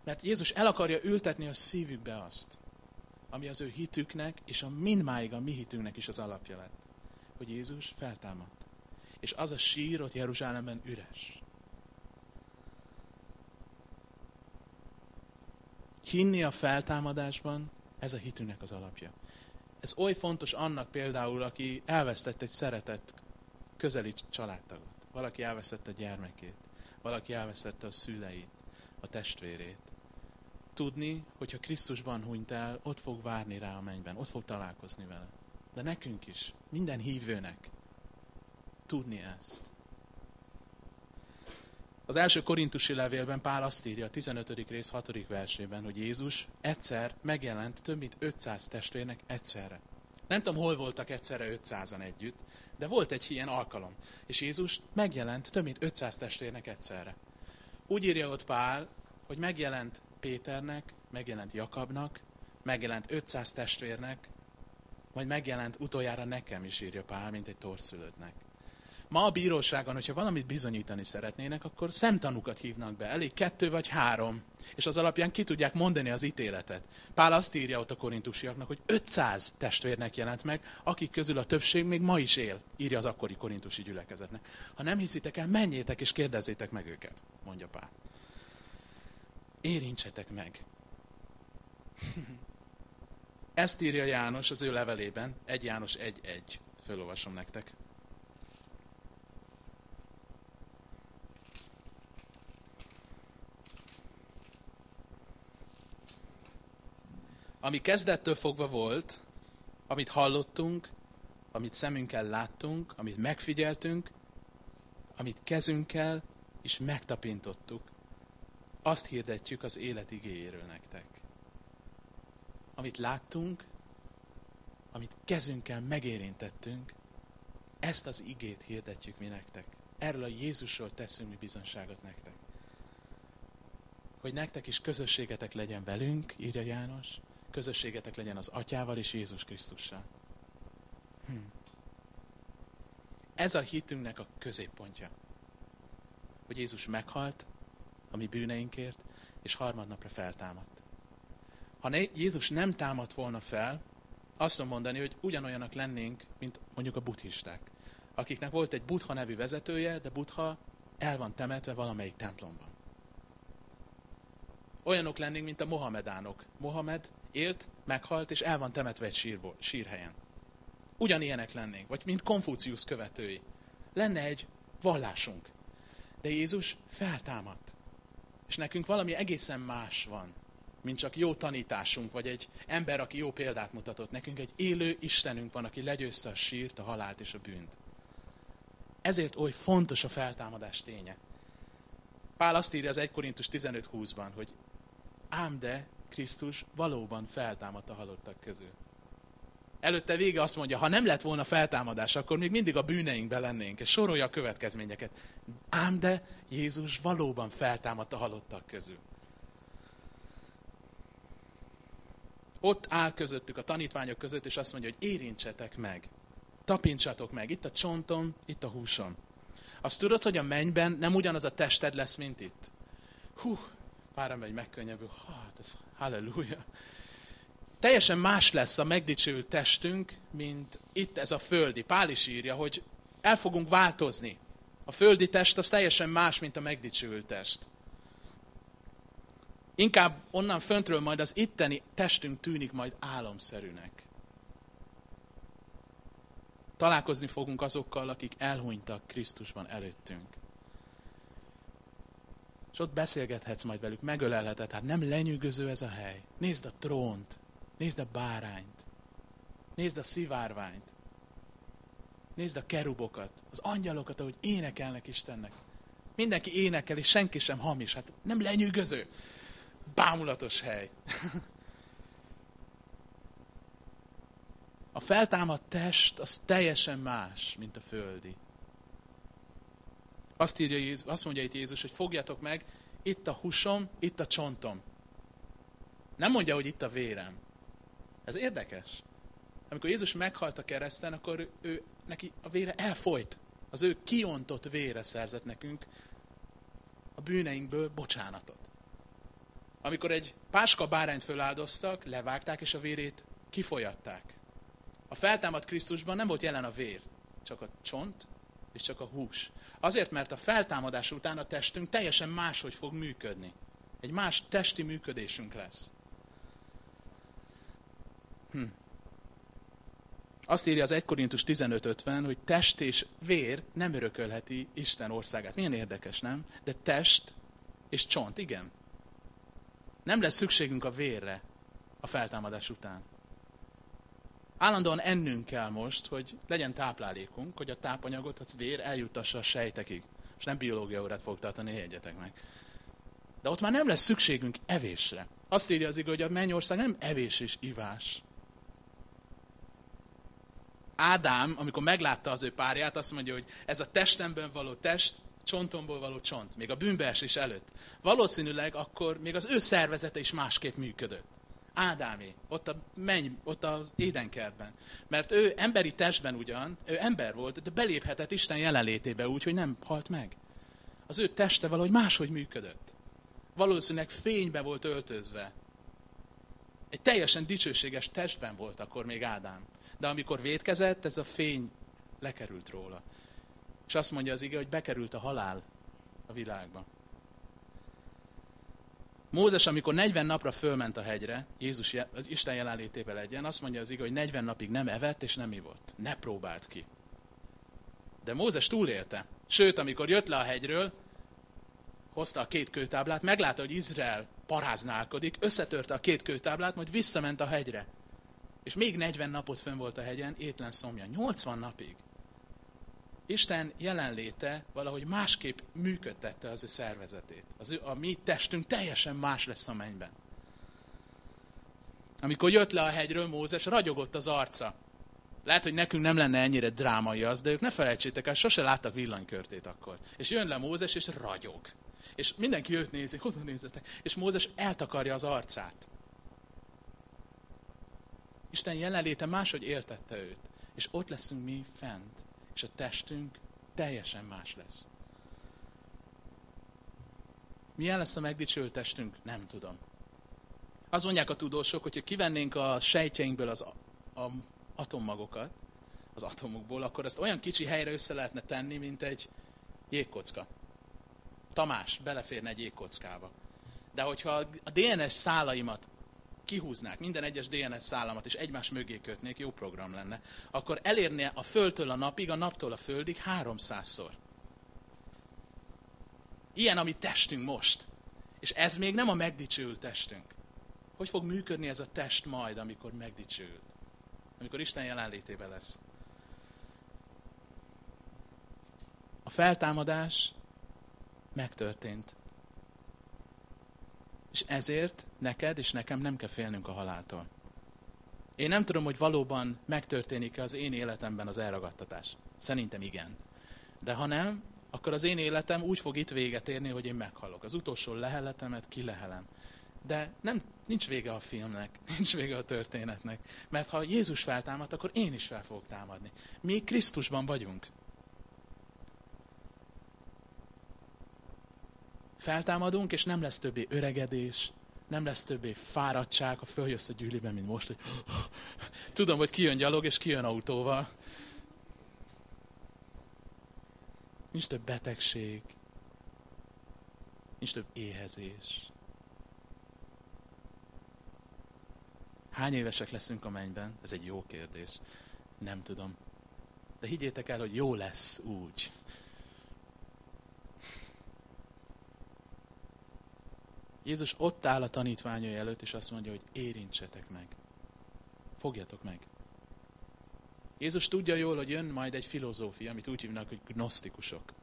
[SPEAKER 1] Mert Jézus el akarja ültetni a szívükbe azt, ami az ő hitüknek, és a mindmáig a mi hitünknek is az alapja lett. Hogy Jézus feltámadt. És az a sír ott Jeruzsálemben üres. Hinni a feltámadásban, ez a hitünknek az alapja. Ez oly fontos annak például, aki elvesztett egy szeretett közeli családtagot. Valaki elvesztette a gyermekét, valaki elvesztette a szüleit, a testvérét. Tudni, hogyha Krisztusban hunyt el, ott fog várni rá a mennyben, ott fog találkozni vele. De nekünk is, minden hívőnek tudni ezt. Az első korintusi levélben Pál azt írja a 15. rész 6. versében, hogy Jézus egyszer megjelent több mint 500 testvérnek egyszerre. Nem tudom, hol voltak egyszerre 500-an együtt, de volt egy ilyen alkalom. És Jézus megjelent több mint 500 testvérnek egyszerre. Úgy írja ott Pál, hogy megjelent Péternek, megjelent Jakabnak, megjelent 500 testvérnek, majd megjelent utoljára nekem is írja Pál, mint egy torszülődnek. Ma a bíróságon, hogyha valamit bizonyítani szeretnének, akkor szemtanúkat hívnak be. Elég kettő vagy három. És az alapján ki tudják mondani az ítéletet. Pál azt írja ott a korintusiaknak, hogy 500 testvérnek jelent meg, akik közül a többség még ma is él, írja az akkori korintusi gyülekezetnek. Ha nem hiszitek el, menjétek és kérdezzétek meg őket, mondja Pál. Érintsetek meg. Ezt írja János az ő levelében, 1 János 1.1. Fölolvasom nektek. Ami kezdettől fogva volt, amit hallottunk, amit szemünkkel láttunk, amit megfigyeltünk, amit kezünkkel is megtapintottuk, azt hirdetjük az élet igéjéről nektek. Amit láttunk, amit kezünkkel megérintettünk, Ezt az igét hirdetjük mi nektek. Erről a Jézusról teszünk mi bizonságot nektek. Hogy nektek is közösségetek legyen velünk, írja János, közösségetek legyen az Atyával és Jézus Krisztussal. Hm. Ez a hitünknek a középpontja. Hogy Jézus meghalt a mi bűneinkért, és harmadnapra feltámadt. Ha ne, Jézus nem támadt volna fel, azt mondani, hogy ugyanolyanak lennénk, mint mondjuk a buddhisták, akiknek volt egy Buddha nevű vezetője, de Buddha el van temetve valamelyik templomban. Olyanok lennénk, mint a Mohamedánok. Mohamed élt, meghalt, és el van temetve egy sírból, sírhelyen. Ugyanilyenek lennénk, vagy mint Konfúciusz követői. Lenne egy vallásunk. De Jézus feltámadt. És nekünk valami egészen más van, mint csak jó tanításunk, vagy egy ember, aki jó példát mutatott. Nekünk egy élő Istenünk van, aki legyőzte a sírt, a halált és a bűnt. Ezért oly fontos a feltámadás ténye. Pál azt írja az 1 Korintus 15.20-ban, hogy ám de Krisztus valóban feltámadt a halottak közül. Előtte vége azt mondja, ha nem lett volna feltámadás, akkor még mindig a bűneinkben lennénk, és sorolja a következményeket. Ám de Jézus valóban feltámadt a halottak közül. Ott áll közöttük, a tanítványok között, és azt mondja, hogy érintsetek meg. Tapintsatok meg. Itt a csontom, itt a húsom. Azt tudod, hogy a mennyben nem ugyanaz a tested lesz, mint itt? Hú, pára megy megkönnyebbül. Hát, ez halleluja. Teljesen más lesz a megdicsült testünk, mint itt ez a földi. Pál is írja, hogy el fogunk változni. A földi test az teljesen más, mint a megdicsült test. Inkább onnan föntről majd az itteni testünk tűnik majd álomszerűnek. Találkozni fogunk azokkal, akik elhunytak Krisztusban előttünk. És ott beszélgethetsz majd velük, megölelheted. Hát nem lenyűgöző ez a hely. Nézd a trónt, nézd a bárányt, nézd a szivárványt, nézd a kerubokat, az angyalokat, ahogy énekelnek Istennek. Mindenki énekel, és senki sem hamis. Hát nem lenyűgöző. Bámulatos hely. A feltámadt test az teljesen más, mint a földi. Azt, írja Jézus, azt mondja itt Jézus, hogy fogjatok meg, itt a húsom, itt a csontom. Nem mondja, hogy itt a vérem. Ez érdekes. Amikor Jézus meghalt a kereszten, akkor ő, neki a vére elfolyt. Az ő kiontott vére szerzett nekünk a bűneinkből bocsánatot. Amikor egy páska bárányt föláldoztak, levágták, és a vérét kifolyatták. A feltámadt Krisztusban nem volt jelen a vér, csak a csont és csak a hús. Azért, mert a feltámadás után a testünk teljesen máshogy fog működni. Egy más testi működésünk lesz. Hm. Azt írja az 1 Korintus 15.50, hogy test és vér nem örökölheti Isten országát. Milyen érdekes, nem? De test és csont, igen. Nem lesz szükségünk a vérre a feltámadás után. Állandóan ennünk kell most, hogy legyen táplálékunk, hogy a tápanyagot, az vér eljutassa a sejtekig. És nem biológia órát fog tartani, jegyetek meg. De ott már nem lesz szükségünk evésre. Azt írja az igaz, hogy a mennyország nem evés és ivás. Ádám, amikor meglátta az ő párját, azt mondja, hogy ez a testemben való test, csontomból való csont, még a bűnbeesés előtt. Valószínűleg akkor még az ő szervezete is másképp működött. Ádámé, ott a menny, ott az édenkertben. Mert ő emberi testben ugyan, ő ember volt, de beléphetett Isten jelenlétébe úgy, hogy nem halt meg. Az ő teste valahogy máshogy működött. Valószínűleg fénybe volt öltözve. Egy teljesen dicsőséges testben volt akkor még Ádám. De amikor védkezett, ez a fény lekerült róla. És azt mondja az ige, hogy bekerült a halál a világba. Mózes, amikor 40 napra fölment a hegyre, Jézus az Isten jelenlétében legyen, azt mondja az ige, hogy 40 napig nem evett és nem ivott. Ne próbált ki. De Mózes túlélte. Sőt, amikor jött le a hegyről, hozta a két kőtáblát, meglátta, hogy Izrael paráználkodik, összetörte a két kőtáblát, majd visszament a hegyre. És még 40 napot fönn volt a hegyen, étlen szomja. 80 napig. Isten jelenléte valahogy másképp működtette az ő szervezetét. Az ő, a mi testünk teljesen más lesz a mennyben. Amikor jött le a hegyről Mózes, ragyogott az arca. Lehet, hogy nekünk nem lenne ennyire drámai az, de ők ne felejtsétek el, sose láttak villanykörtét akkor. És jön le Mózes, és ragyog. És mindenki őt nézi, oda nézzetek. És Mózes eltakarja az arcát. Isten jelenléte máshogy éltette őt. És ott leszünk mi fent. És a testünk teljesen más lesz. Milyen lesz a megdicsült testünk? Nem tudom. Azt mondják a tudósok, hogyha kivennénk a sejtjeinkből az a, a atommagokat, az atomokból, akkor ezt olyan kicsi helyre össze lehetne tenni, mint egy jégkocka. Tamás beleférne egy jégkockába. De hogyha a DNS szálaimat kihúznák, minden egyes DNS szálamat, és egymás mögé kötnék, jó program lenne, akkor elérnie a Földtől a napig, a naptól a Földig háromszázszor. Ilyen a mi testünk most. És ez még nem a megdicsőült testünk. Hogy fog működni ez a test majd, amikor megdicsőült? Amikor Isten jelenlétében lesz. A feltámadás megtörtént. És ezért neked és nekem nem kell félnünk a haláltól. Én nem tudom, hogy valóban megtörténik-e az én életemben az elragadtatás. Szerintem igen. De ha nem, akkor az én életem úgy fog itt véget érni, hogy én meghalok. Az utolsó leheletemet kilehelem. De nem, nincs vége a filmnek, nincs vége a történetnek. Mert ha Jézus feltámad, akkor én is fel fogok támadni. Mi Krisztusban vagyunk. Feltámadunk, és nem lesz többé öregedés, nem lesz többé fáradtság, ha följössz a gyűliben, mint most, hogy tudom, hogy kijön gyalog, és kijön autóval. Nincs több betegség, nincs több éhezés. Hány évesek leszünk a mennyben? Ez egy jó kérdés. Nem tudom. De higgyétek el, hogy jó lesz úgy. Jézus ott áll a tanítványai előtt, és azt mondja, hogy érintsetek meg. Fogjatok meg. Jézus tudja jól, hogy jön majd egy filozófia, amit úgy hívnak, hogy gnosztikusok,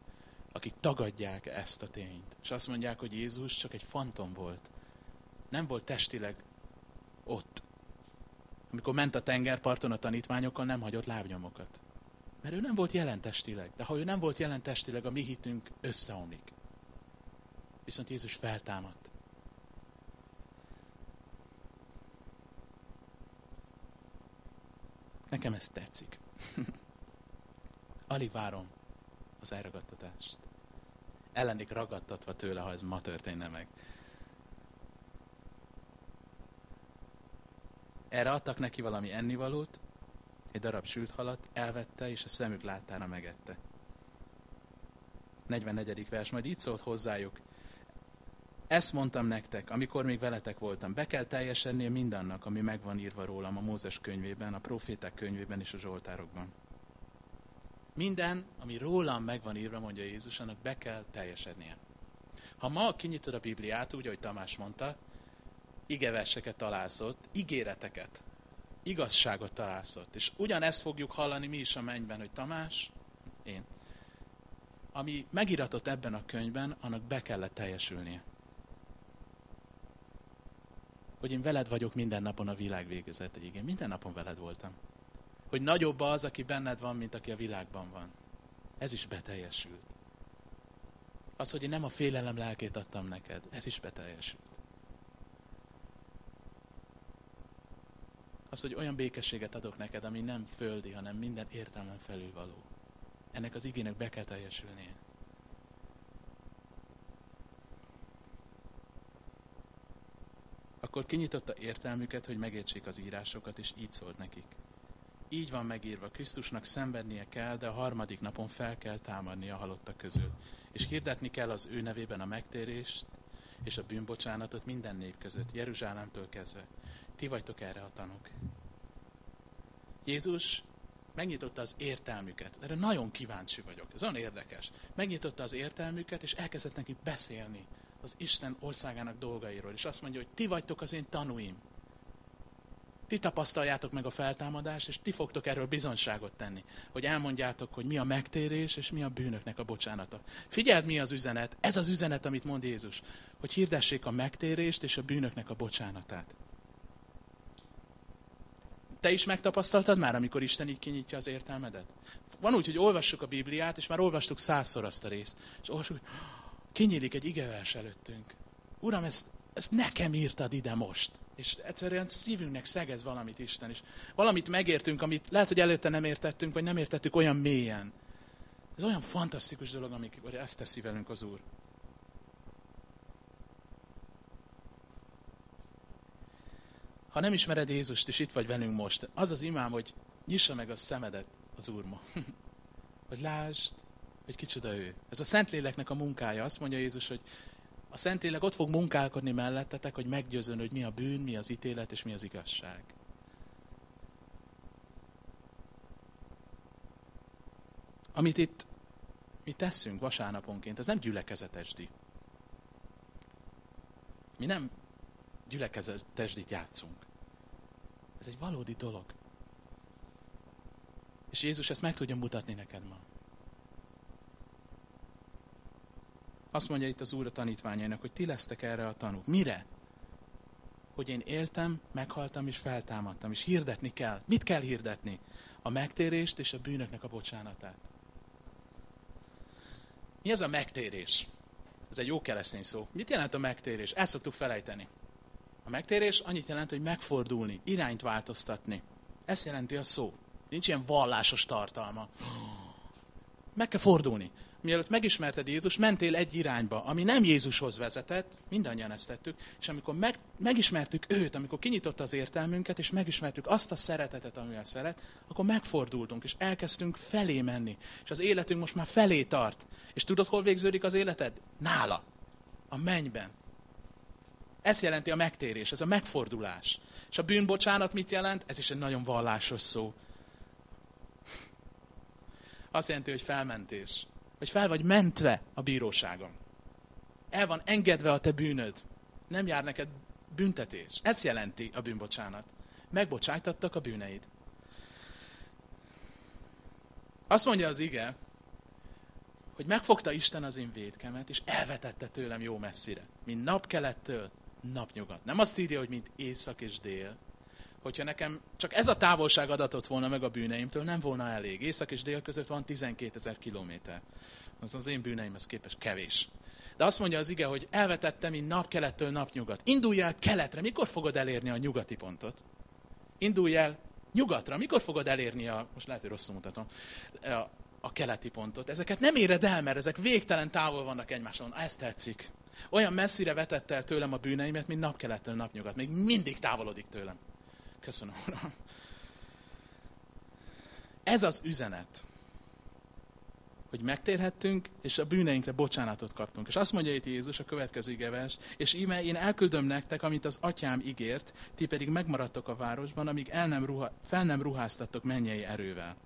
[SPEAKER 1] akik tagadják ezt a tényt. És azt mondják, hogy Jézus csak egy fantom volt. Nem volt testileg ott. Amikor ment a tengerparton a tanítványokkal, nem hagyott lábnyomokat. Mert ő nem volt jelentestileg. De ha ő nem volt jelentestileg, a mi hitünk összeomlik. Viszont Jézus feltámadt. Nekem ez tetszik. Alig várom az elragadtatást. Ellennék ragadtatva tőle, ha ez ma történne meg. Erre adtak neki valami ennivalót, egy darab sült halat, elvette, és a szemük láttára megette. 44. vers, majd így szólt hozzájuk, ezt mondtam nektek, amikor még veletek voltam. Be kell teljesednie mindannak, ami megvan írva rólam a Mózes könyvében, a proféták könyvében és a Zsoltárokban. Minden, ami rólam megvan írva, mondja Jézus, annak be kell teljesednie. Ha ma kinyitod a Bibliát, úgy, ahogy Tamás mondta, igeverseket találsz ott, ígéreteket, igazságot találsz ott. És ugyanezt fogjuk hallani mi is a mennyben, hogy Tamás, én, ami megiratott ebben a könyvben, annak be kellett teljesülnie hogy én veled vagyok minden napon a világ végezetéig. Én minden napon veled voltam. Hogy nagyobb az, aki benned van, mint aki a világban van. Ez is beteljesült. Az, hogy én nem a félelem lelkét adtam neked, ez is beteljesült. Az, hogy olyan békességet adok neked, ami nem földi, hanem minden értelmen felülvaló. Ennek az igének be kell teljesülnie. Akkor kinyitotta értelmüket, hogy megértsék az írásokat, és így szólt nekik. Így van megírva, Krisztusnak szenvednie kell, de a harmadik napon fel kell támadni a halottak közül. És hirdetni kell az ő nevében a megtérést és a bűnbocsánatot minden nép között, Jeruzsálemtől kezdve. Ti vagytok erre a tanuk. Jézus megnyitotta az értelmüket. Erre nagyon kíváncsi vagyok. Ez olyan érdekes. Megnyitotta az értelmüket, és elkezdett neki beszélni az Isten országának dolgairól, és azt mondja, hogy ti vagytok az én tanúim. Ti tapasztaljátok meg a feltámadást, és ti fogtok erről bizonságot tenni, hogy elmondjátok, hogy mi a megtérés, és mi a bűnöknek a bocsánata. Figyeld, mi az üzenet. Ez az üzenet, amit mond Jézus, hogy hirdessék a megtérést és a bűnöknek a bocsánatát. Te is megtapasztaltad már, amikor Isten így kinyitja az értelmedet? Van úgy, hogy olvassuk a Bibliát, és már olvastuk százszor azt a részt. És olvassuk, hogy kinyílik egy igevers előttünk. Uram, ezt, ezt nekem írtad ide most. És egyszerűen szívünknek szegez valamit Isten is. Valamit megértünk, amit lehet, hogy előtte nem értettünk, vagy nem értettük olyan mélyen. Ez olyan fantasztikus dolog, amikor ezt teszi velünk az Úr. Ha nem ismered Jézust, és itt vagy velünk most, az az imám, hogy nyissa meg a szemedet az Úr ma. hogy lásd, hogy kicsoda ő. Ez a Szentléleknek a munkája. Azt mondja Jézus, hogy a Szentlélek ott fog munkálkodni mellettetek, hogy meggyőzön, hogy mi a bűn, mi az ítélet, és mi az igazság. Amit itt mi teszünk vasárnaponként, ez nem gyülekezetesdi. Mi nem gyülekezetesdit játszunk. Ez egy valódi dolog. És Jézus ezt meg tudja mutatni neked ma. Azt mondja itt az Úr a tanítványainak, hogy ti lesztek erre a tanúk. Mire? Hogy én éltem, meghaltam és feltámadtam, és hirdetni kell. Mit kell hirdetni? A megtérést és a bűnöknek a bocsánatát. Mi az a megtérés? Ez egy jó keresztény szó. Mit jelent a megtérés? El szoktuk felejteni. A megtérés annyit jelent, hogy megfordulni, irányt változtatni. Ez jelenti a szó. Nincs ilyen vallásos tartalma. Meg kell fordulni. Mielőtt megismerted Jézus, mentél egy irányba, ami nem Jézushoz vezetett, mindannyian ezt tettük, és amikor meg, megismertük őt, amikor kinyitotta az értelmünket, és megismertük azt a szeretetet, amivel szeret, akkor megfordultunk, és elkezdtünk felé menni. És az életünk most már felé tart. És tudod, hol végződik az életed? Nála. A mennyben. Ez jelenti a megtérés, ez a megfordulás. És a bűnbocsánat mit jelent? Ez is egy nagyon vallásos szó. Azt jelenti, hogy felmentés. Hogy fel vagy mentve a bíróságon. El van engedve a te bűnöd. Nem jár neked büntetés. Ez jelenti a bűnbocsánat. Megbocsájtattak a bűneid. Azt mondja az ige, hogy megfogta Isten az én védkemet, és elvetette tőlem jó messzire. Mint napkelettől napnyugat. Nem azt írja, hogy mint észak és dél. Hogyha nekem csak ez a távolság adatot volna meg a bűneimtől, nem volna elég. Észak és dél között van 12 ezer kilométer. Az az én bűneimhez képest kevés. De azt mondja az ige, hogy elvetettem, mint napkelettől napnyugat. Indulj el keletre, mikor fogod elérni a nyugati pontot? Indulj el nyugatra, mikor fogod elérni a, most lehet, hogy rosszul mutatom, a, a keleti pontot. Ezeket nem éred el, mert ezek végtelen távol vannak egymáson. Ezt tetszik. Olyan messzire vetett el tőlem a bűneimet, mint napkelettől napnyugat. Még mindig távolodik tőlem. Köszönöm, Uram. Ez az üzenet, hogy megtérhettünk, és a bűneinkre bocsánatot kaptunk. És azt mondja itt Jézus a következő igevers, és íme én elküldöm nektek, amit az atyám ígért, ti pedig megmaradtok a városban, amíg el nem ruha, fel nem ruháztattok mennyei erővel.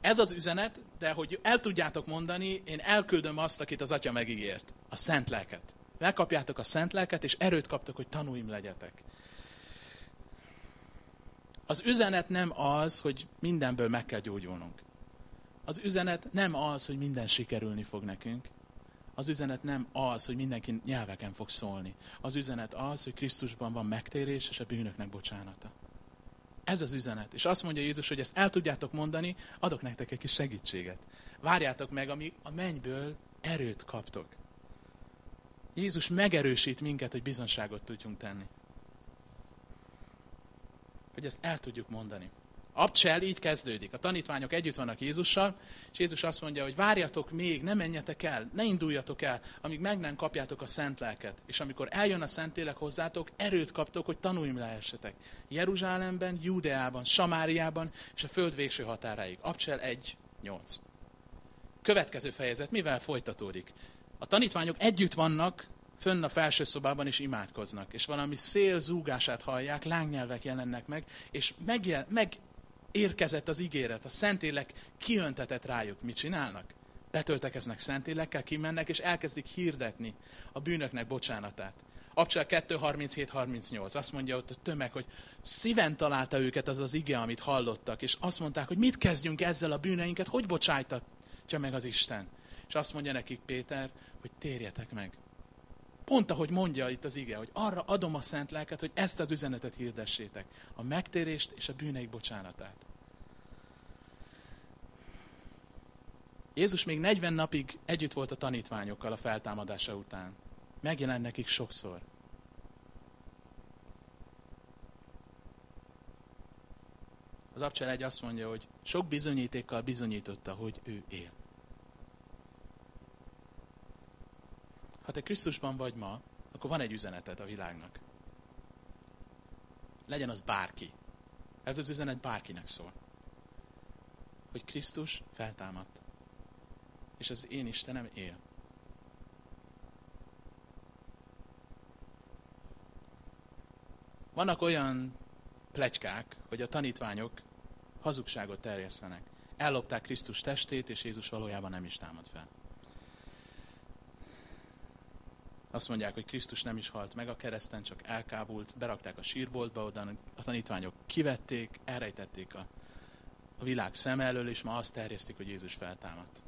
[SPEAKER 1] Ez az üzenet, de hogy el tudjátok mondani, én elküldöm azt, akit az Atya megígért. A szent lelket. Megkapjátok a szent lelket, és erőt kaptok, hogy tanúim legyetek. Az üzenet nem az, hogy mindenből meg kell gyógyulnunk. Az üzenet nem az, hogy minden sikerülni fog nekünk. Az üzenet nem az, hogy mindenki nyelveken fog szólni. Az üzenet az, hogy Krisztusban van megtérés és a bűnöknek bocsánata. Ez az üzenet. És azt mondja Jézus, hogy ezt el tudjátok mondani, adok nektek egy kis segítséget. Várjátok meg, amíg a mennyből erőt kaptok. Jézus megerősít minket, hogy bizonságot tudjunk tenni. Hogy ezt el tudjuk mondani. Abcsel így kezdődik. A tanítványok együtt vannak Jézussal, és Jézus azt mondja, hogy várjatok még, ne menjetek el, ne induljatok el, amíg meg nem kapjátok a szent lelket. És amikor eljön a Szentlélek hozzátok, erőt kaptok, hogy tanulj lehessetek. Jeruzsálemben, Júdeában, Samáriában és a föld végső határáig. Abcsel 1, 8. Következő fejezet, mivel folytatódik? A tanítványok együtt vannak, fönn a felső szobában is imádkoznak, és valami szél zúgását hallják, lángnyelvek jelennek meg, és megjel, meg érkezett az ígéret, a Szentélek kiöntetett rájuk. Mit csinálnak? Betöltekeznek Szentélekkel, kimennek, és elkezdik hirdetni a bűnöknek bocsánatát. Abcsel 2.37-38. Azt mondja ott a tömeg, hogy szíven találta őket az az ige, amit hallottak, és azt mondták, hogy mit kezdjünk ezzel a bűneinket, hogy bocsájtatja meg az Isten. És azt mondja nekik Péter, hogy térjetek meg. Pont ahogy mondja itt az ige, hogy arra adom a szent lelket, hogy ezt az üzenetet hirdessétek. A megtérést és a bűneik bocsánatát. Jézus még 40 napig együtt volt a tanítványokkal a feltámadása után. Megjelent nekik sokszor. Az Abcsel egy azt mondja, hogy sok bizonyítékkal bizonyította, hogy ő él. Ha te Krisztusban vagy ma, akkor van egy üzeneted a világnak. Legyen az bárki. Ez az üzenet bárkinek szól. Hogy Krisztus feltámadt. És az én Istenem él. Vannak olyan plegykák, hogy a tanítványok hazugságot terjesztenek. Ellopták Krisztus testét, és Jézus valójában nem is támad fel. Azt mondják, hogy Krisztus nem is halt meg a kereszten, csak elkábult, berakták a sírboltba, oda a tanítványok kivették, elrejtették a, a világ szem elől, és ma azt terjesztik, hogy Jézus feltámadt.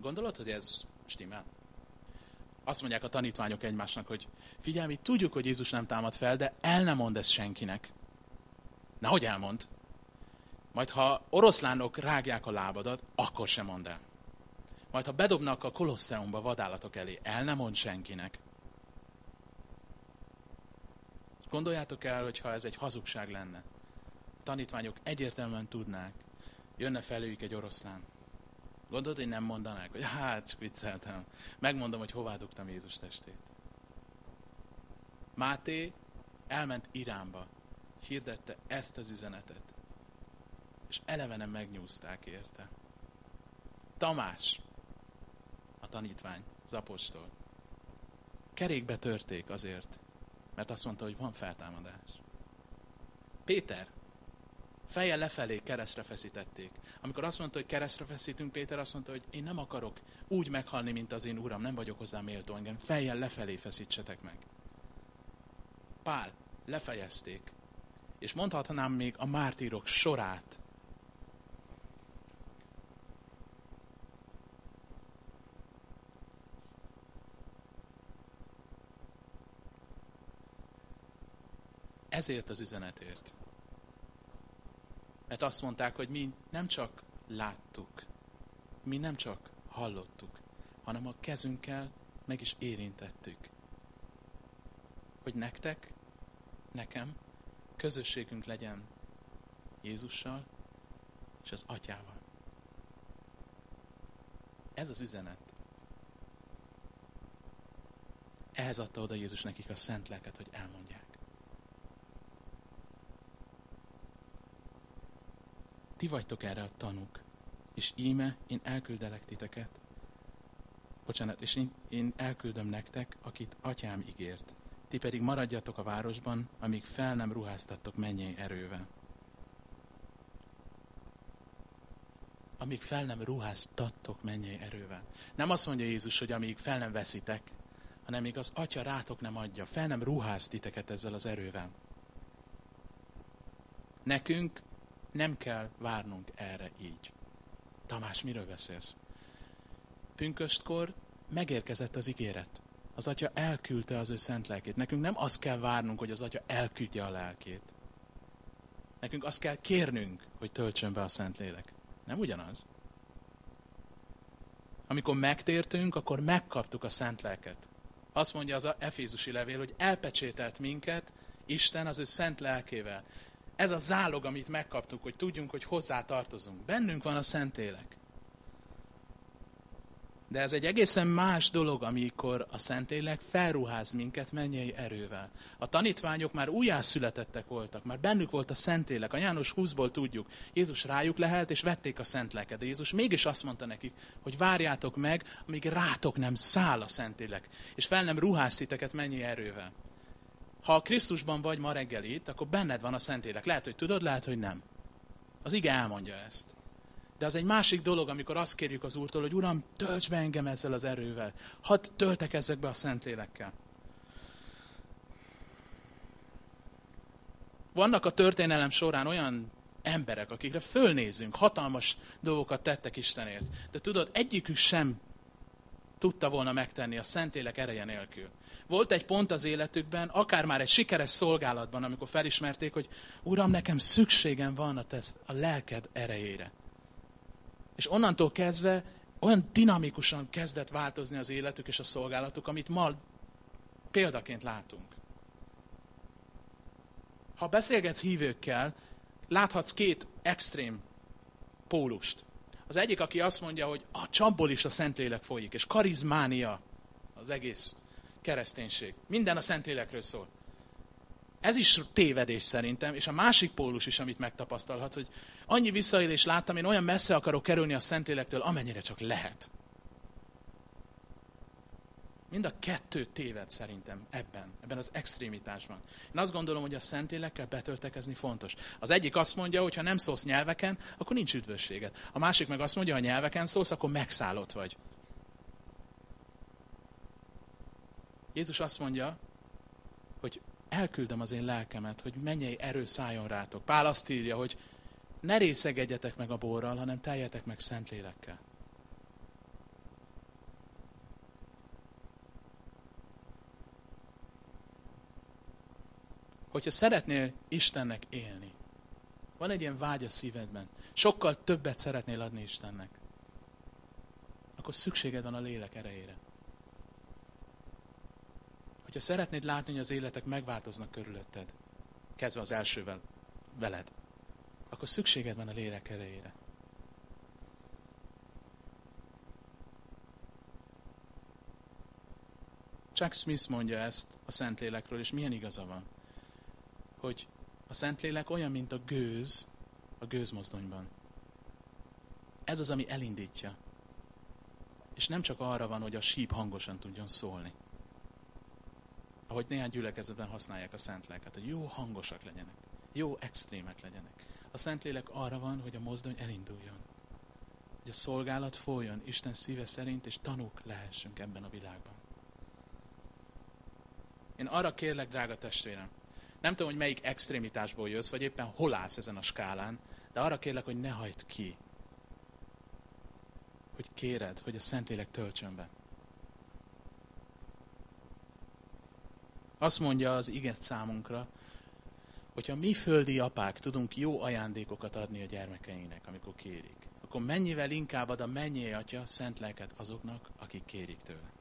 [SPEAKER 1] Gondolod, hogy ez stimmel? Azt mondják a tanítványok egymásnak, hogy figyelj, mi tudjuk, hogy Jézus nem támad fel, de el nem mond ezt senkinek. Na, hogy elmond? Majd ha oroszlánok rágják a lábadat, akkor sem mond el. Majd ha bedobnak a kolosseumba vadállatok elé, el nem mond senkinek. Gondoljátok el, hogy ha ez egy hazugság lenne. A tanítványok egyértelműen tudnák, jönne felőjük egy oroszlán. Gondolod, hogy nem mondanák, hogy hát, vicceltem. Megmondom, hogy hová dugtam Jézus testét. Máté elment Iránba, hirdette ezt az üzenetet. És elevenen megnyúzták érte. Tamás, tanítvány, az apostol. Kerékbe törték azért, mert azt mondta, hogy van feltámadás. Péter, fejjel lefelé keresztre feszítették. Amikor azt mondta, hogy keresztre feszítünk, Péter azt mondta, hogy én nem akarok úgy meghalni, mint az én uram, nem vagyok hozzá méltó, engem fejjel lefelé feszítsetek meg. Pál, lefejezték. És mondhatnám még a mártírok sorát. Ezért az üzenetért. Mert azt mondták, hogy mi nem csak láttuk, mi nem csak hallottuk, hanem a kezünkkel meg is érintettük. Hogy nektek, nekem közösségünk legyen Jézussal és az Atyával. Ez az üzenet. Ehhez adta oda Jézus nekik a szent lelket, hogy elmondják. Ti vagytok erre a tanúk, és íme én elküldelek titeket. Bocsánat, és én, én elküldöm nektek, akit atyám ígért. Ti pedig maradjatok a városban, amíg fel nem ruháztattok mennyei erővel. Amíg fel nem ruháztattok mennyei erővel. Nem azt mondja Jézus, hogy amíg fel nem veszitek, hanem még az atya rátok nem adja, fel nem ruház titeket ezzel az erővel. Nekünk nem kell várnunk erre így. Tamás, miről beszélsz? Pünköstkor megérkezett az ígéret. Az atya elküldte az ő szent lelkét. Nekünk nem azt kell várnunk, hogy az atya elküldje a lelkét. Nekünk azt kell kérnünk, hogy töltsön be a szent lélek. Nem ugyanaz? Amikor megtértünk, akkor megkaptuk a szent lelket. Azt mondja az Efézusi levél, hogy elpecsételt minket Isten az ő szent lelkével. Ez a zálog, amit megkaptuk, hogy tudjunk, hogy hozzá tartozunk. Bennünk van a Szentlélek. De ez egy egészen más dolog, amikor a Szentlélek felruház minket mennyei erővel. A tanítványok már újjászületettek voltak, már bennük volt a Szentlélek. A János 20-ból tudjuk, Jézus rájuk lehelt, és vették a Szentléleket. De Jézus mégis azt mondta nekik, hogy várjátok meg, amíg rátok nem száll a Szentlélek, és fel nem ruház titeket mennyi erővel. Ha a Krisztusban vagy ma reggel itt, akkor benned van a Szentlélek. Lehet, hogy tudod, lehet, hogy nem. Az ige elmondja ezt. De az egy másik dolog, amikor azt kérjük az Úrtól, hogy Uram, tölts be engem ezzel az erővel. Hadd töltekezzek be a Szentlélekkel. Vannak a történelem során olyan emberek, akikre fölnézünk, hatalmas dolgokat tettek Istenért. De tudod, egyikük sem tudta volna megtenni a Szentlélek ereje nélkül. Volt egy pont az életükben, akár már egy sikeres szolgálatban, amikor felismerték, hogy Uram, nekem szükségem van a, tesz, a lelked erejére. És onnantól kezdve olyan dinamikusan kezdett változni az életük és a szolgálatuk, amit ma példaként látunk. Ha beszélgetsz hívőkkel, láthatsz két extrém pólust. Az egyik, aki azt mondja, hogy a csapból is a Szentlélek folyik, és karizmánia az egész kereszténység. Minden a Szentlélekről szól. Ez is tévedés szerintem, és a másik pólus is, amit megtapasztalhatsz, hogy annyi visszaélés láttam, én olyan messze akarok kerülni a Szentlélektől, amennyire csak lehet. Mind a kettő téved szerintem ebben, ebben az extrémitásban. Én azt gondolom, hogy a Szentlélekkel betöltekezni fontos. Az egyik azt mondja, hogy ha nem szólsz nyelveken, akkor nincs üdvösséged. A másik meg azt mondja, ha nyelveken szólsz, akkor megszállott vagy. Jézus azt mondja, hogy elküldöm az én lelkemet, hogy mennyei erő szálljon rátok. Pál azt írja, hogy ne részegedjetek meg a borral, hanem teljetek meg Szentlélekkel. Hogyha szeretnél Istennek élni, van egy ilyen vágy a szívedben, sokkal többet szeretnél adni Istennek, akkor szükséged van a lélek erejére. Hogyha szeretnéd látni, hogy az életek megváltoznak körülötted, kezdve az elsővel veled, akkor szükséged van a lélek erejére. Chuck Smith mondja ezt a Szentlélekről, és milyen igaza van hogy a Szentlélek olyan, mint a gőz a gőzmozdonyban. Ez az, ami elindítja. És nem csak arra van, hogy a síp hangosan tudjon szólni. Ahogy néhány gyülekezetben használják a Szentléleket, hogy jó hangosak legyenek, jó extrémek legyenek. A Szentlélek arra van, hogy a mozdony elinduljon. Hogy a szolgálat folyjon Isten szíve szerint, és tanúk lehessünk ebben a világban. Én arra kérlek, drága testvérem, nem tudom, hogy melyik extrémitásból jössz, vagy éppen hol állsz ezen a skálán, de arra kérlek, hogy ne hagyd ki. Hogy kéred, hogy a Szentlélek töltsön be. Azt mondja az ige számunkra, hogyha mi földi apák tudunk jó ajándékokat adni a gyermekeinknek, amikor kérik, akkor mennyivel inkább ad a mennyi atya szent lelket azoknak, akik kérik tőle.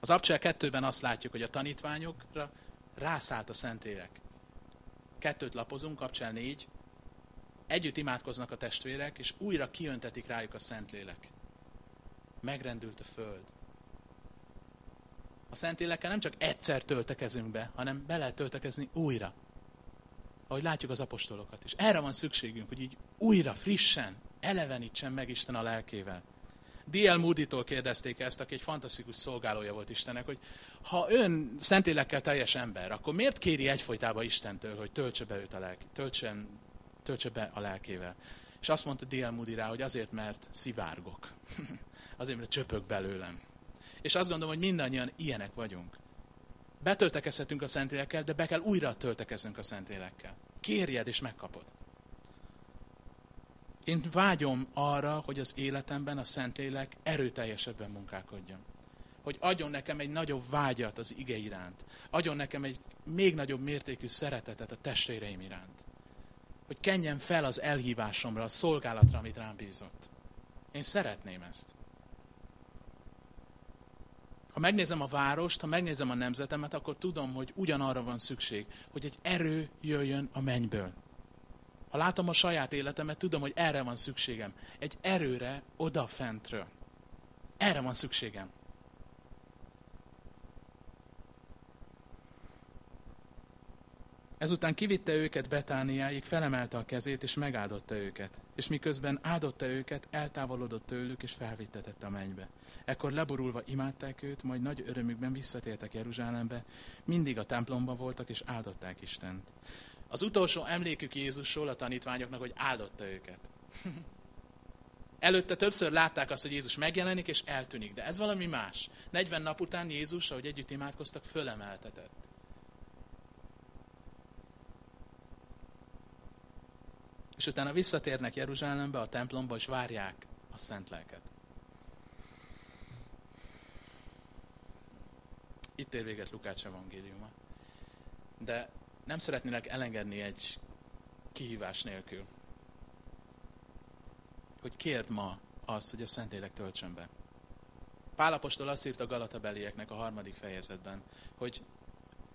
[SPEAKER 1] Az Abcsel 2-ben azt látjuk, hogy a tanítványokra rászállt a Szentlélek. Kettőt lapozunk, Abcsel 4. Együtt imádkoznak a testvérek, és újra kiöntetik rájuk a Szentlélek. Megrendült a föld. A Szentlélekkel nem csak egyszer töltekezünk be, hanem be lehet töltekezni újra. Ahogy látjuk az apostolokat is. Erre van szükségünk, hogy így újra, frissen, elevenítsen meg Isten a lelkével. D.L. Moody-tól kérdezték ezt, aki egy fantasztikus szolgálója volt Istennek, hogy ha ön szentélekkel teljes ember, akkor miért kéri egyfolytában Istentől, hogy töltse be őt a lelk, töltsen, töltse be a lelkével? És azt mondta D.L. Moody rá, hogy azért, mert szivárgok. azért, mert csöpök belőlem. És azt gondolom, hogy mindannyian ilyenek vagyunk. Betöltekezhetünk a Szentlélekkel, de be kell újra töltekeznünk a Szentlélekkel. Kérjed, és megkapod. Én vágyom arra, hogy az életemben a Szentlélek erőteljesebben munkálkodjon. Hogy adjon nekem egy nagyobb vágyat az ige iránt. Adjon nekem egy még nagyobb mértékű szeretetet a testvéreim iránt. Hogy kenjen fel az elhívásomra, a szolgálatra, amit rám bízott. Én szeretném ezt. Ha megnézem a várost, ha megnézem a nemzetemet, akkor tudom, hogy ugyanarra van szükség, hogy egy erő jöjjön a mennyből. Ha látom a saját életemet, tudom, hogy erre van szükségem. Egy erőre odafentről. Erre van szükségem. Ezután kivitte őket Betániáig, felemelte a kezét, és megáldotta őket. És miközben áldotta őket, eltávolodott tőlük, és felvittetett a mennybe. Ekkor leborulva imádták őt, majd nagy örömükben visszatértek Jeruzsálembe, mindig a templomban voltak, és áldották Istent. Az utolsó emlékük Jézusról a tanítványoknak, hogy áldotta őket. Előtte többször látták azt, hogy Jézus megjelenik és eltűnik, de ez valami más. 40 nap után Jézus, ahogy együtt imádkoztak, fölemeltetett. És utána visszatérnek Jeruzsálembe, a templomba, és várják a szent lelket. Itt ér véget Lukács evangéliuma. De nem szeretnélek elengedni egy kihívás nélkül. Hogy kérd ma azt, hogy a Szentlélek töltsön be. Pálapostól azt írt a Galatabelieknek a harmadik fejezetben, hogy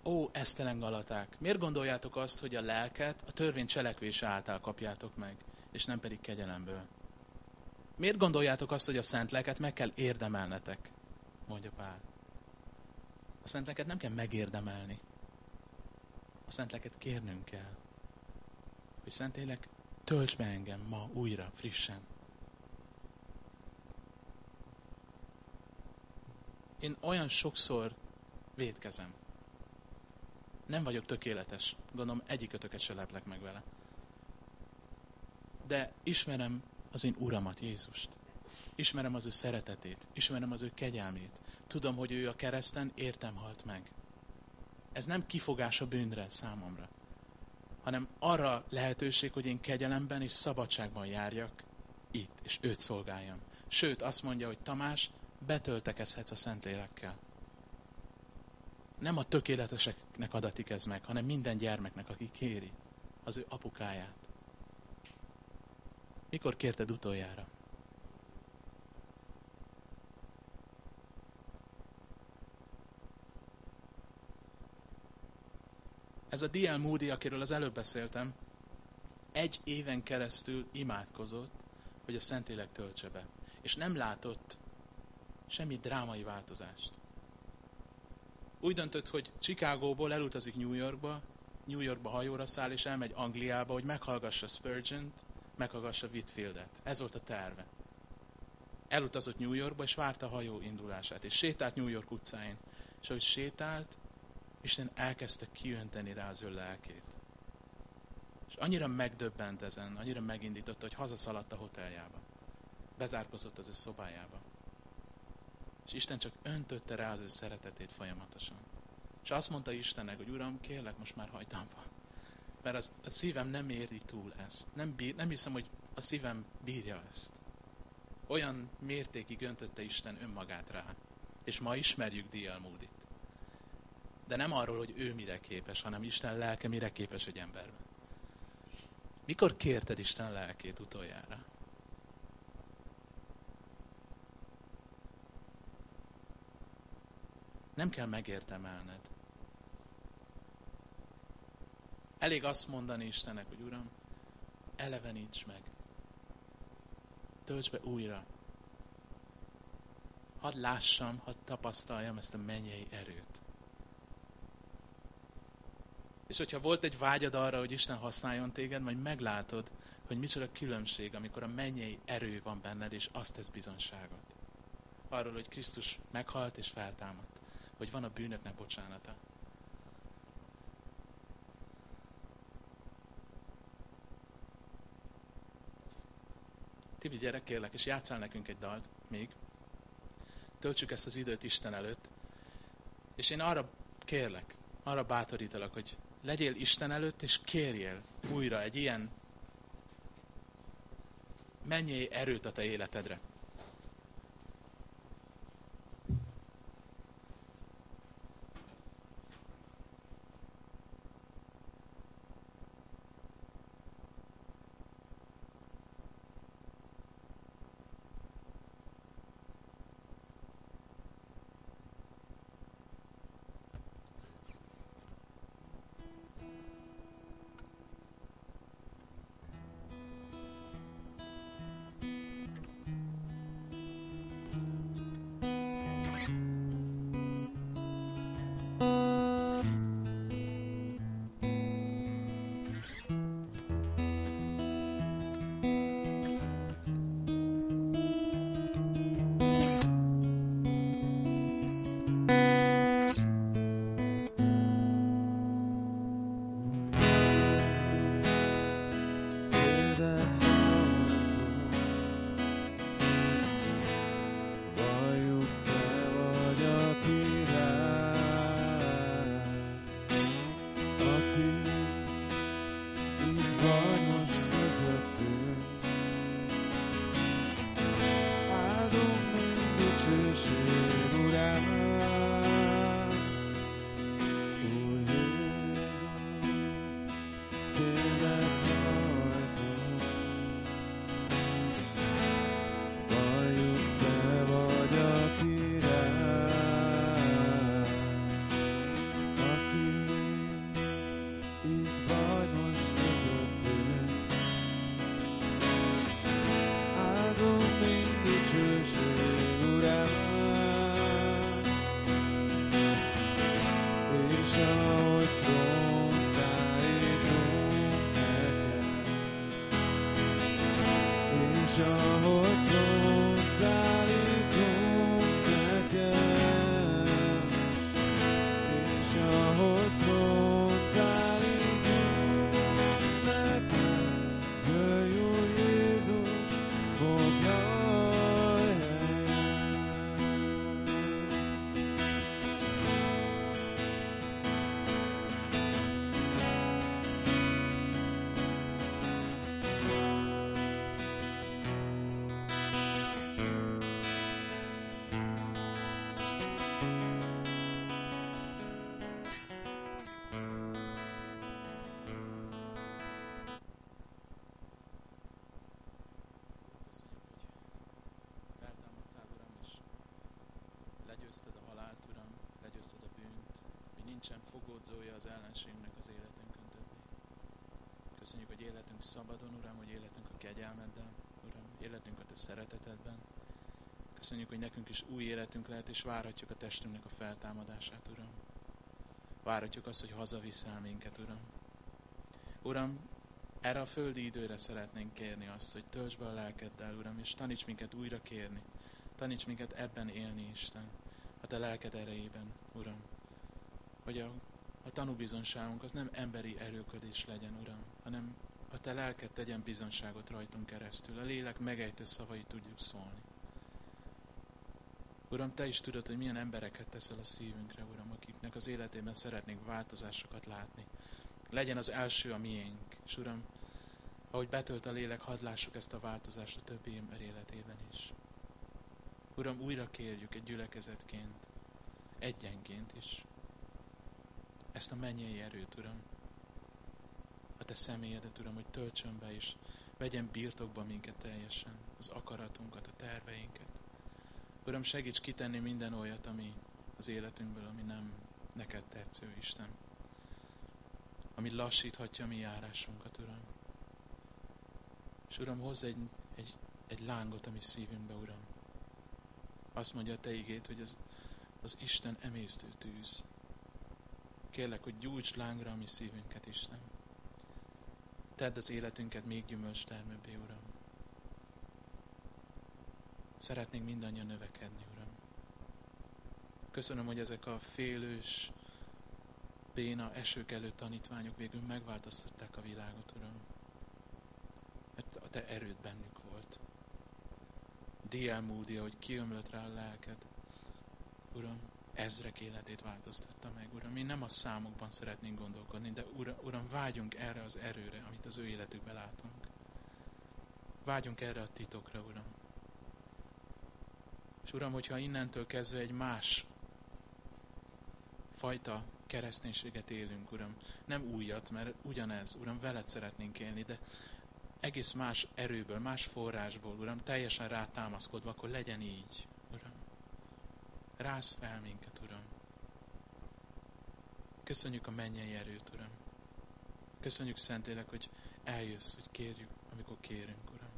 [SPEAKER 1] ó, esztelen Galaták, miért gondoljátok azt, hogy a lelket a törvény cselekvése által kapjátok meg, és nem pedig kegyelemből? Miért gondoljátok azt, hogy a szent lelket meg kell érdemelnetek? Mondja Pál. A szent lelket nem kell megérdemelni. A szent lelket kérnünk kell. Hogy Szentlélek, tölts be engem ma újra, frissen. Én olyan sokszor védkezem. Nem vagyok tökéletes. Gondolom egyikötöket se leplek meg vele. De ismerem az én Uramat, Jézust. Ismerem az ő szeretetét, ismerem az ő kegyelmét. Tudom, hogy ő a kereszten értem halt meg. Ez nem kifogás a bűnre számomra, hanem arra lehetőség, hogy én kegyelemben és szabadságban járjak itt, és őt szolgáljam. Sőt, azt mondja, hogy Tamás, betöltekezhetsz a Szentlélekkel. Nem a tökéleteseknek adatik ez meg, hanem minden gyermeknek, aki kéri az ő apukáját. Mikor kérted utoljára? Ez a D.L. Moody, akiről az előbb beszéltem, egy éven keresztül imádkozott, hogy a Szentlélek töltse be. És nem látott semmi drámai változást. Úgy döntött, hogy Chicagóból elutazik New Yorkba, New Yorkba hajóra száll, és elmegy Angliába, hogy meghallgassa Spurgeon-t, meghallgassa Whitfieldet. Ez volt a terve. Elutazott New Yorkba, és várta a hajó indulását, és sétált New York utcáin. És ahogy sétált, Isten elkezdte kiönteni rá az ő lelkét. És annyira megdöbbent ezen, annyira megindította, hogy hazaszaladt a hoteljába. Bezárkozott az ő szobájába. És Isten csak öntötte rá az ő szeretetét folyamatosan. És azt mondta Istennek, hogy Uram, kérlek, most már hagyd. Mert az, a szívem nem éri túl ezt. Nem, bír, nem hiszem, hogy a szívem bírja ezt. Olyan mértékig öntötte Isten önmagát rá. És ma ismerjük D.L. Moody-t. De nem arról, hogy ő mire képes, hanem Isten lelke mire képes egy emberben. Mikor kérted Isten lelkét utoljára? Nem kell megértemelned. Elég azt mondani Istennek, hogy Uram, eleveníts meg. Tölts be újra. Hadd lássam, hadd tapasztaljam ezt a mennyei erőt. És hogyha volt egy vágyad arra, hogy Isten használjon téged, majd meglátod, hogy micsoda különbség, amikor a mennyei erő van benned, és azt tesz bizonságot. Arról, hogy Krisztus meghalt és feltámadt. Hogy van a bűnöknek bocsánata. Tibi, gyere kérlek, és játszál nekünk egy dalt még. Töltsük ezt az időt Isten előtt. És én arra kérlek, arra bátorítalak, hogy legyél Isten előtt, és kérjél újra egy ilyen mennyi erőt a te életedre. Legyőzted a halált, Uram, legyőzted a bűnt, hogy nincsen fogódzója az ellenségnek az életünkön többé. Köszönjük, hogy életünk szabadon, Uram, hogy életünk a kegyelmeddel, Uram, életünk a Te szeretetedben. Köszönjük, hogy nekünk is új életünk lehet, és várhatjuk a testünknek a feltámadását, Uram. Várhatjuk azt, hogy hazaviszel minket, Uram. Uram, erre a földi időre szeretnénk kérni azt, hogy töltsd be a lelkeddel, Uram, és taníts minket újra kérni. Taníts minket ebben élni, Isten, Te lelked erejében, Uram. Hogy a, a tanúbizonságunk az nem emberi erőködés legyen, Uram, hanem a Te lelked tegyen bizonságot rajtunk keresztül. A lélek megejtő szavai tudjuk szólni. Uram, Te is tudod, hogy milyen embereket teszel a szívünkre, Uram, akiknek az életében szeretnénk változásokat látni. Legyen az első a miénk, és Uram, ahogy betölt a lélek, hadd lássuk ezt a változást a többi ember életében. Uram, újra kérjük egy gyülekezetként, egyenként is, ezt a mennyei erőt, Uram, a Te személyedet, Uram, hogy töltsön be és vegyen birtokba minket teljesen, az akaratunkat, a terveinket. Uram, segíts kitenni minden olyat, ami az életünkből, ami nem neked tetsző, Isten. Ami lassíthatja mi járásunkat, Uram. És Uram, hozz egy, egy, egy lángot a mi szívünkbe, Uram. Azt mondja a Te igét, hogy az, az Isten emésztő tűz. Kérlek, hogy gyújts lángra a mi szívünket, Isten. Tedd az életünket még gyümölcs termőbbé, Uram. Szeretnénk mindannyian növekedni, Uram. Köszönöm, hogy ezek a félős, béna, esők előtt tanítványok végül megváltoztatták a világot, Uram. Mert a Te erőd bennük volt. D.L. Moody, hogy kiömlött rá a lelked. Uram, ezrek életét változtatta meg, Uram. Mi nem a számokban szeretnénk gondolkodni, de Uram, Uram, vágyunk erre az erőre, amit az ő életükben látunk. Vágyunk erre a titokra, Uram. És Uram, hogyha innentől kezdve egy más fajta kereszténységet élünk, Uram, nem újat, mert ugyanez, Uram, veled szeretnénk élni, de egész más erőből, más forrásból, Uram, teljesen rátámaszkodva, akkor legyen így, Uram. Rász fel minket, Uram. Köszönjük a mennyei erőt, Uram. Köszönjük, Szentlélek, hogy eljössz, hogy kérjük, amikor kérünk, Uram.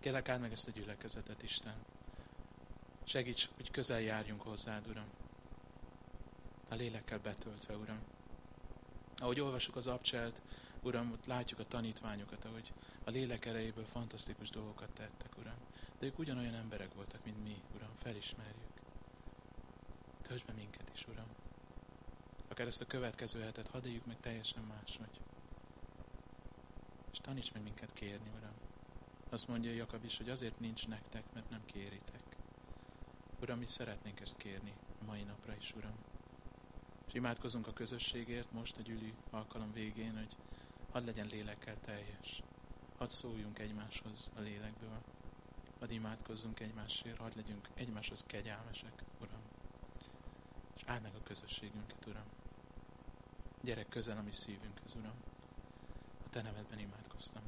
[SPEAKER 1] Kérlek áld meg ezt a gyülekezetet, Isten. Segíts, hogy közel járjunk hozzád, Uram. A lélekkel betöltve, Uram. Ahogy olvasjuk az abcselt, Uram, ott látjuk a tanítványokat, ahogy a lélek erejéből fantasztikus dolgokat tettek, Uram. De ők ugyanolyan emberek voltak, mint mi, Uram, felismerjük. Töltsd be minket is, Uram. Akár ezt a következő hetet hadd éljük meg teljesen máshogy. És taníts meg minket kérni, Uram. Azt mondja Jakab is, hogy azért nincs nektek, mert nem kéritek. Uram, mi szeretnénk ezt kérni a mai napra is, Uram. És imádkozunk a közösségért most a gyüli alkalom végén, hogy hadd legyen lélekkel teljes. Hadd szóljunk egymáshoz a lélekből. Hadd imádkozzunk egymásért, hadd legyünk egymáshoz kegyelmesek, Uram. És áld meg a közösségünket, Uram. Gyere közel a mi szívünkhez, Uram. A Te nevedben imádkoztam.